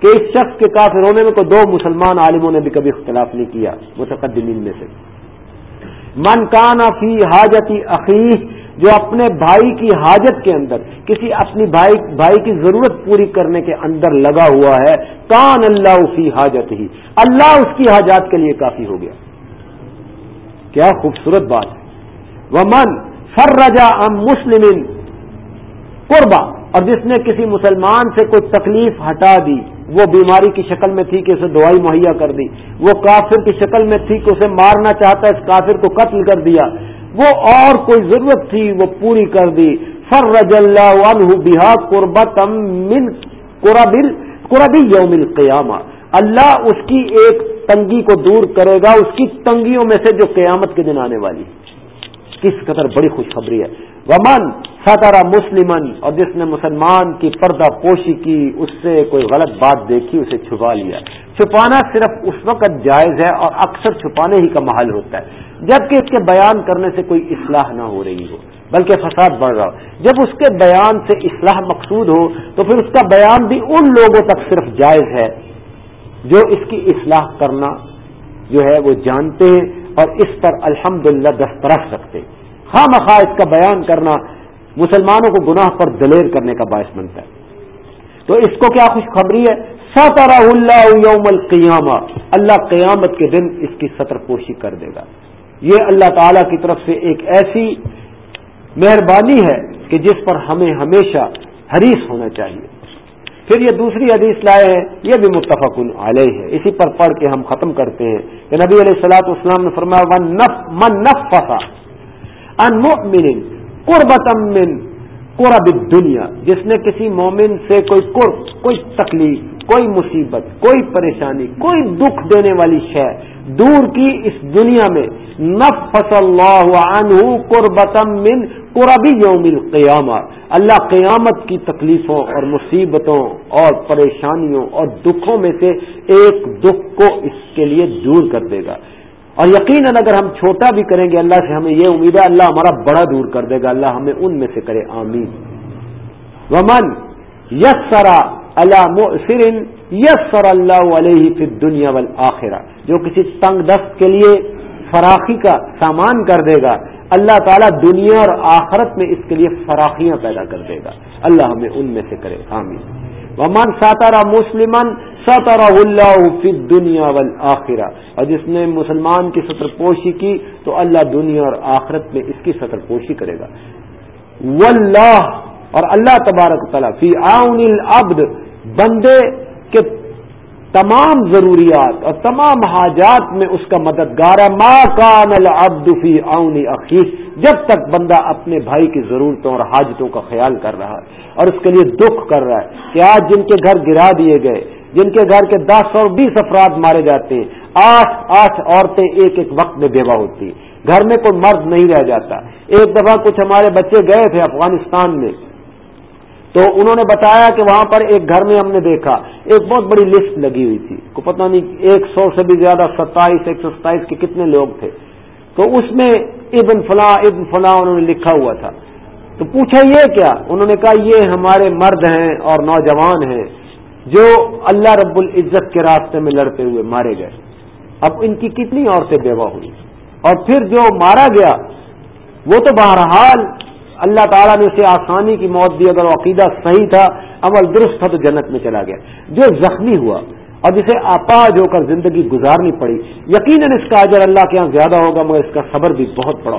Speaker 1: کہ اس شخص کے کافر ہونے میں کوئی دو مسلمان عالموں نے بھی کبھی اختلاف نہیں کیا، متقدمین میں سے۔ من کانا فی حاجتی عقیق جو اپنے بھائی کی حاجت کے اندر، کسی اپنی بھائی بھائی کی ضرورت پوری کرنے کے اندر لگا ہوا ہے، کان اللہ فی حاجت ہی اللہ اس کی حاجات کے لیے کافی ہو گیا۔ کیا خوبصورت بات ہے۔ وہ من فر رجا ام مسلم قربا اور جس نے کسی مسلمان سے کوئی تکلیف ہٹا دی، وہ بیماری کی شکل میں تھی کہ اسے دوائی مہیا کر دی، وہ کافر کی شکل میں تھی کہ اسے مارنا چاہتا اس کافر کو قتل کر دیا وہ اور کوئی ضرورت تھی، وہ پوری کر دی۔ فر رج اللہ عنہ بہا قربت من قربل قربی یوم القیامہ۔ اللہ اس کی ایک تنگی کو دور کرے گا، اس کی تنگیوں میں سے جو قیامت کے دن آنے والی۔ کس قدر بڑی خوشخبری ہے۔ ومن ستارا مسلمن اور جس نے مسلمان کی پردہ پوشی کی، اس سے کوئی غلط بات دیکھی، اسے چھپا لیا۔ چھپانا صرف اس وقت جائز ہے، اور اکثر چھپانے ہی کا محل ہوتا ہے۔ جبکہ اس کے بیان کرنے سے کوئی اصلاح نہ ہو رہی ہو، بلکہ فساد بڑھ رہا ہو۔ جب اس کے بیان سے اصلاح مقصود ہو، تو پھر اس کا بیان بھی ان لوگوں تک صرف جائز ہے جو اس کی اصلاح کرنا جو ہے وہ جانتے ہیں اور اس پر الحمد للہ دسترخ رکھتے خواہ مخواہ اس کا بیان کرنا مسلمانوں کو گناہ پر دلیر کرنے کا باعث بنتا ہے۔ تو اس کو کیا خوشخبری ہے؟ سطر اللہ یوم القیامہ اللہ قیامت کے دن اس کی سطر پوشی کر دے گا۔ یہ اللہ تعالی کی طرف سے ایک ایسی مہربانی ہے کہ جس پر ہمیں ہمیشہ حریص ہونا چاہیے۔ پھر یہ دوسری حدیث لائے ہیں، یہ بھی متفق علیہ ہے۔ اسی پر پڑھ کے ہم ختم کرتے ہیں کہ نبی علیہ السلاۃ اسلام نے فرمایا من نف فسا ان قربت من قرب دنیا جس نے کسی مومن سے کوئی قرب، کوئی تکلیف، کوئی مصیبت، کوئی پریشانی، کوئی دکھ دینے والی شے دور کی اس دنیا میں نفس اللہ عنہ قربتم من قربی یوم القیامہ۔ اللہ قیامت کی تکلیفوں اور مصیبتوں اور پریشانیوں اور دکھوں میں سے ایک دکھ کو اس کے لیے دور کر دے گا۔ اور یقیناً اگر ہم چھوٹا بھی کریں گے اللہ سے ہمیں یہ امید ہے اللہ ہمارا بڑا دور کر دے گا۔ اللہ ہمیں ان میں سے کرے آمین۔ ومن یس سرا اللہ یسر اللہ علیہ فی دنیا والآخرہ۔ جو کسی تنگ دست کے لیے فراخی کا سامان کر دے گا، اللہ تعالیٰ دنیا اور آخرت میں اس کے لیے فراخیاں پیدا کر دے گا۔ اللہ ہمیں ان میں سے کرے۔ آمین۔ ومان ساتارا مسلمان ساتارا اللہ فی دنیا والآخرہ اور جس نے مسلمان کی سطر پوشی کی، تو اللہ دنیا اور آخرت میں اس کی سطر پوشی کرے گا۔ واللہ اور اللہ تبارک تعالیٰ فی آؤن العبد۔ بندے کے تمام ضروریات اور تمام حاجات میں اس کا مددگار ہے۔ ماں کان العبد فی اونی عقیق جب تک بندہ اپنے بھائی کی ضرورتوں اور حاجتوں کا خیال کر رہا ہے اور اس کے لیے دکھ کر رہا ہے کہ آج جن کے گھر گرا دیے گئے، جن کے گھر کے دس اور بیس افراد مارے جاتے ہیں، آٹھ آٹھ عورتیں ایک ایک وقت میں بیوہ ہوتی گھر میں کوئی مرد نہیں رہ جاتا۔ ایک دفعہ کچھ ہمارے بچے گئے تھے افغانستان میں۔ تو انہوں نے بتایا کہ وہاں پر ایک گھر میں ہم نے دیکھا، ایک بہت بڑی لسٹ لگی ہوئی تھی، کو پتہ نہیں ایک سو سے بھی زیادہ، ستائیس، ایک سو ستائیس کے کتنے لوگ تھے۔ تو اس میں ابن فلاں ابن فلاں انہوں نے لکھا ہوا تھا۔ تو پوچھا یہ کیا؟ انہوں نے کہا یہ ہمارے مرد ہیں اور نوجوان ہیں جو اللہ رب العزت کے راستے میں لڑتے ہوئے مارے گئے۔ اب ان کی کتنی عورتیں بیوہ ہوئی؟ اور پھر جو مارا گیا، وہ تو بہرحال اللہ تعالیٰ نے اسے آسانی کی موت دی، اگر عقیدہ صحیح تھا عمل درست تھا تو جنت میں چلا گیا۔ جو زخمی ہوا اور جسے آپاج ہو کر زندگی گزارنی پڑی، یقیناً اس کا اجر اللہ کے یہاں زیادہ ہوگا، مگر اس کا صبر بھی بہت بڑا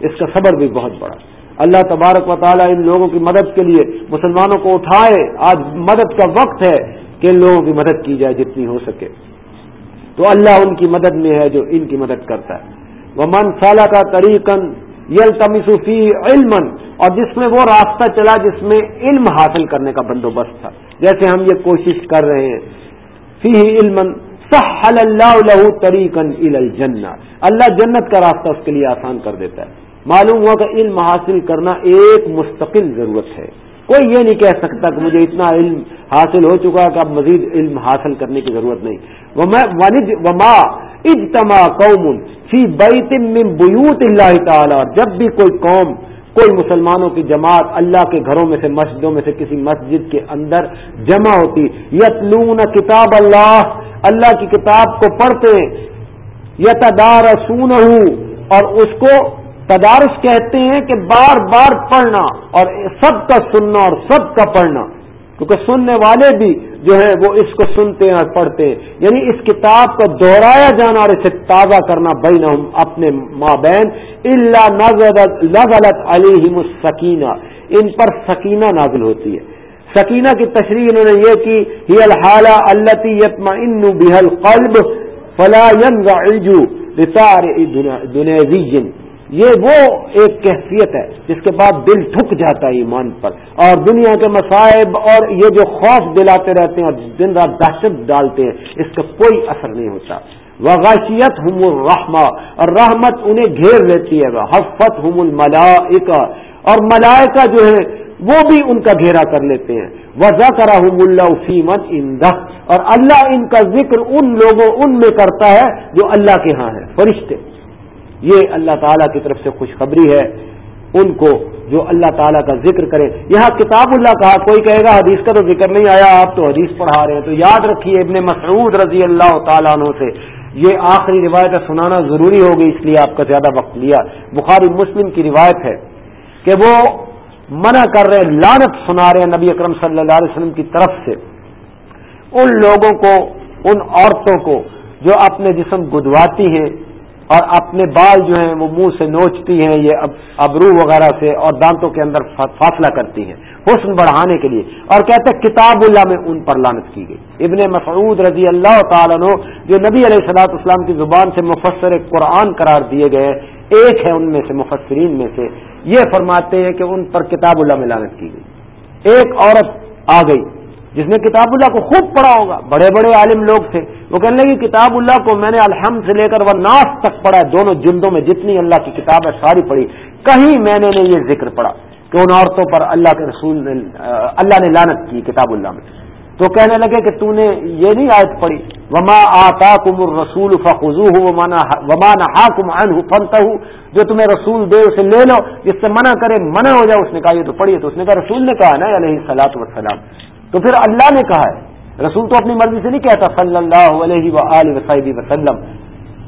Speaker 1: اس کا صبر بھی بہت بڑا۔ اللہ تبارک و تعالیٰ ان لوگوں کی مدد کے لیے مسلمانوں کو اٹھائے۔ آج مدد کا وقت ہے کہ ان لوگوں کی مدد کی جائے جتنی ہو سکے۔ تو اللہ ان کی مدد میں ہے جو ان کی مدد کرتا ہے۔ وہ من سالہ کا طریقن یل تمیسوفی علم اور جس میں وہ راستہ چلا جس میں علم حاصل کرنے کا بندوبست تھا۔ جیسے ہم یہ کوشش کر رہے ہیں۔ فی علم سہل اللہ تریقن الجنہ اللہ جنت کا راستہ اس کے لیے آسان کر دیتا ہے۔ معلوم ہوا کہ علم حاصل کرنا ایک مستقل ضرورت ہے۔ کوئی یہ نہیں کہہ سکتا کہ مجھے اتنا علم حاصل ہو چکا کہ اب مزید علم حاصل کرنے کی ضرورت نہیں۔ وما اجتماع قوم فی بیت من بیوت اللہ تعالی۔ جب بھی کوئی قوم، کوئی مسلمانوں کی جماعت اللہ کے گھروں میں سے، مسجدوں میں سے کسی مسجد کے اندر جمع ہوتی، یتلون کتاب اللہ۔ اللہ کی کتاب کو پڑھتے یتدار اور اس کو تدارس کہتے ہیں کہ بار بار پڑھنا اور سب کا سننا اور سب کا پڑھنا، کیونکہ سننے والے بھی جو ہیں وہ اس کو سنتے ہیں اور پڑھتے ہیں۔ یعنی اس کتاب کو دوہرایا جانا اور اسے تازہ کرنا بین اپنے ماں بہن اللہ نزلت علیہم السکینہ۔ ان پر سکینہ نازل ہوتی ہے۔ سکینہ کی تشریح انہوں نے یہ کی، ہی الحالہ اللہ یتما ان بحل قلب فلا دنیا یہ وہ ایک کیفیت ہے جس کے بعد دل ٹھک جاتا ہے ایمان پر اور دنیا کے مصائب اور یہ جو خوف دلاتے رہتے ہیں اور دن رات دہشت ڈالتے ہیں، اس کا کوئی اثر نہیں ہوتا۔ وغاشیت ہم الرحمہ اور رحمت انہیں گھیر لیتی ہے۔ حفت ہم الملائکہ اور ملائکہ جو ہے وہ بھی ان کا گھیرا کر لیتے ہیں۔ وضا کرا اللہ فیمت اندہ اور اللہ ان کا ذکر ان لوگوں، ان میں کرتا ہے جو اللہ کے ہاں ہے فرشتے یہ اللہ تعالی کی طرف سے خوشخبری ہے،
Speaker 2: ان کو جو اللہ تعالیٰ کا ذکر کرے۔ یہاں کتاب اللہ کہا کوئی کہے گا حدیث کا تو ذکر نہیں آیا، آپ تو حدیث پڑھا رہے ہیں۔ تو یاد رکھیے ابن مسعود رضی اللہ تعالیٰ عنہ سے، یہ آخری روایت سنانا ضروری ہوگی، اس لیے آپ کا زیادہ وقت لیا۔ بخاری مسلم کی روایت ہے کہ وہ منع کر رہے لانت سنا رہے ہیں نبی اکرم صلی اللہ علیہ وسلم کی طرف سے۔ ان لوگوں کو، ان عورتوں کو جو اپنے جسم گدواتی ہیں اور اپنے بال جو ہیں وہ منہ سے نوچتی ہیں، یہ ابرو وغیرہ سے اور دانتوں کے اندر فاصلہ کرتی ہیں، حسن بڑھانے کے لیے۔ اور کہتے ہیں کتاب اللہ میں ان پر لانت کی گئی۔ ابن مسعود رضی اللہ تعالیٰ نو جو نبی علیہ صلاح اسلام کی زبان سے مفسر قرآن قرار دیے گئے، ایک ہے ان میں سے، مفسرین میں سے۔ یہ فرماتے ہیں کہ ان پر کتاب اللہ میں لانت کی گئی۔ ایک عورت آ گئی۔ جس نے کتاب اللہ کو خوب پڑھا ہوگا، بڑے بڑے عالم لوگ تھے۔ وہ کہنے لگی کتاب اللہ کو میں نے الحمد سے لے کر وہ ناس تک پڑھا ہے، دونوں جلدوں میں جتنی اللہ کی کتاب ہے ساری پڑھی۔ کہیں میں نے نہیں یہ ذکر پڑھا کہ ان عورتوں پر اللہ کے رسول نے، اللہ نے لانت کی کتاب اللہ میں۔ تو کہنے لگے کہ تو نے یہ نہیں آیت پڑھی، وما آتا کم رسول فخو وما نہ کم فنتا جو تمہیں رسول دے اسے لے لو، جس سے منع کرے، منع ہو جائے، اس نے کہا یہ تو پڑھیے تو اس نے کہا، رسول نے کہا نا علیہ سلاۃ وسلام تو پھر اللہ نے کہا ہے، رسول تو اپنی مرضی سے نہیں کہتا، صلی اللہ علیہ و وسلم۔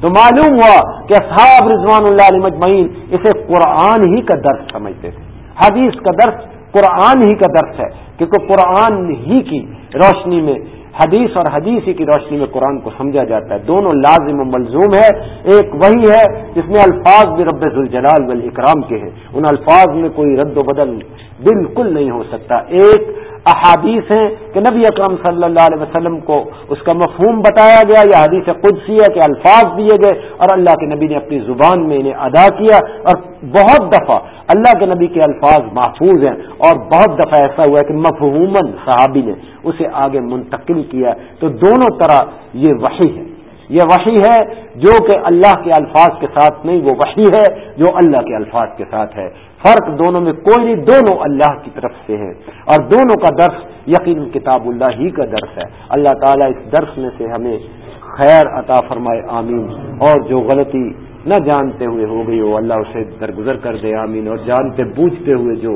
Speaker 2: تو معلوم ہوا کہ اصحاب رضوان اللہ علیہ مجمعین اسے قرآن ہی کا درس سمجھتے تھے۔ حدیث کا درس قرآن ہی کا درس ہے، کیونکہ قرآن ہی کی روشنی میں، حدیث اور حدیث ہی کی روشنی میں قرآن کو سمجھا جاتا ہے۔ دونوں لازم و ملزوم ہے ایک وہی ہے جس میں الفاظ بھی رب الجلال والاکرام کے ہیں۔ ان الفاظ میں کوئی رد و بدل بالکل نہیں ہو سکتا۔ ایک احادیث ہیں کہ نبی اکرم صلی اللہ علیہ وسلم کو اس کا مفہوم بتایا گیا یا حدیث قدسی ہے کہ الفاظ دیے گئے اور اللہ کے نبی نے اپنی زبان میں انہیں ادا کیا اور بہت دفعہ اللہ کے نبی کے الفاظ محفوظ ہیں اور بہت دفعہ ایسا ہوا ہے کہ مفہوماً صحابی نے اسے آگے منتقل کیا تو دونوں طرح یہ وحی ہے۔ یہ وحی ہے جو کہ اللہ کے الفاظ کے ساتھ نہیں، وہ وحی ہے جو اللہ کے الفاظ کے ساتھ ہے۔ فرق دونوں میں کوئی نہیں، دونوں اللہ کی طرف سے ہے۔ اور دونوں کا درس یقین کتاب اللہ ہی کا درس ہے۔ اللہ تعالیٰ اس درس میں سے ہمیں خیر عطا فرمائے، آمین۔ اور جو غلطی نہ جانتے ہوئے ہو گئی ہو، اللہ اسے درگزر کر دے، آمین۔ اور جانتے بوجھتے ہوئے جو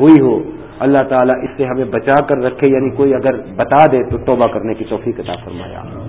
Speaker 2: ہوئی ہو، اللہ تعالیٰ اس سے ہمیں بچا کر رکھے۔ یعنی کوئی اگر بتا دے تو توبہ کرنے کی توفیق عطا فرمائے، آمین۔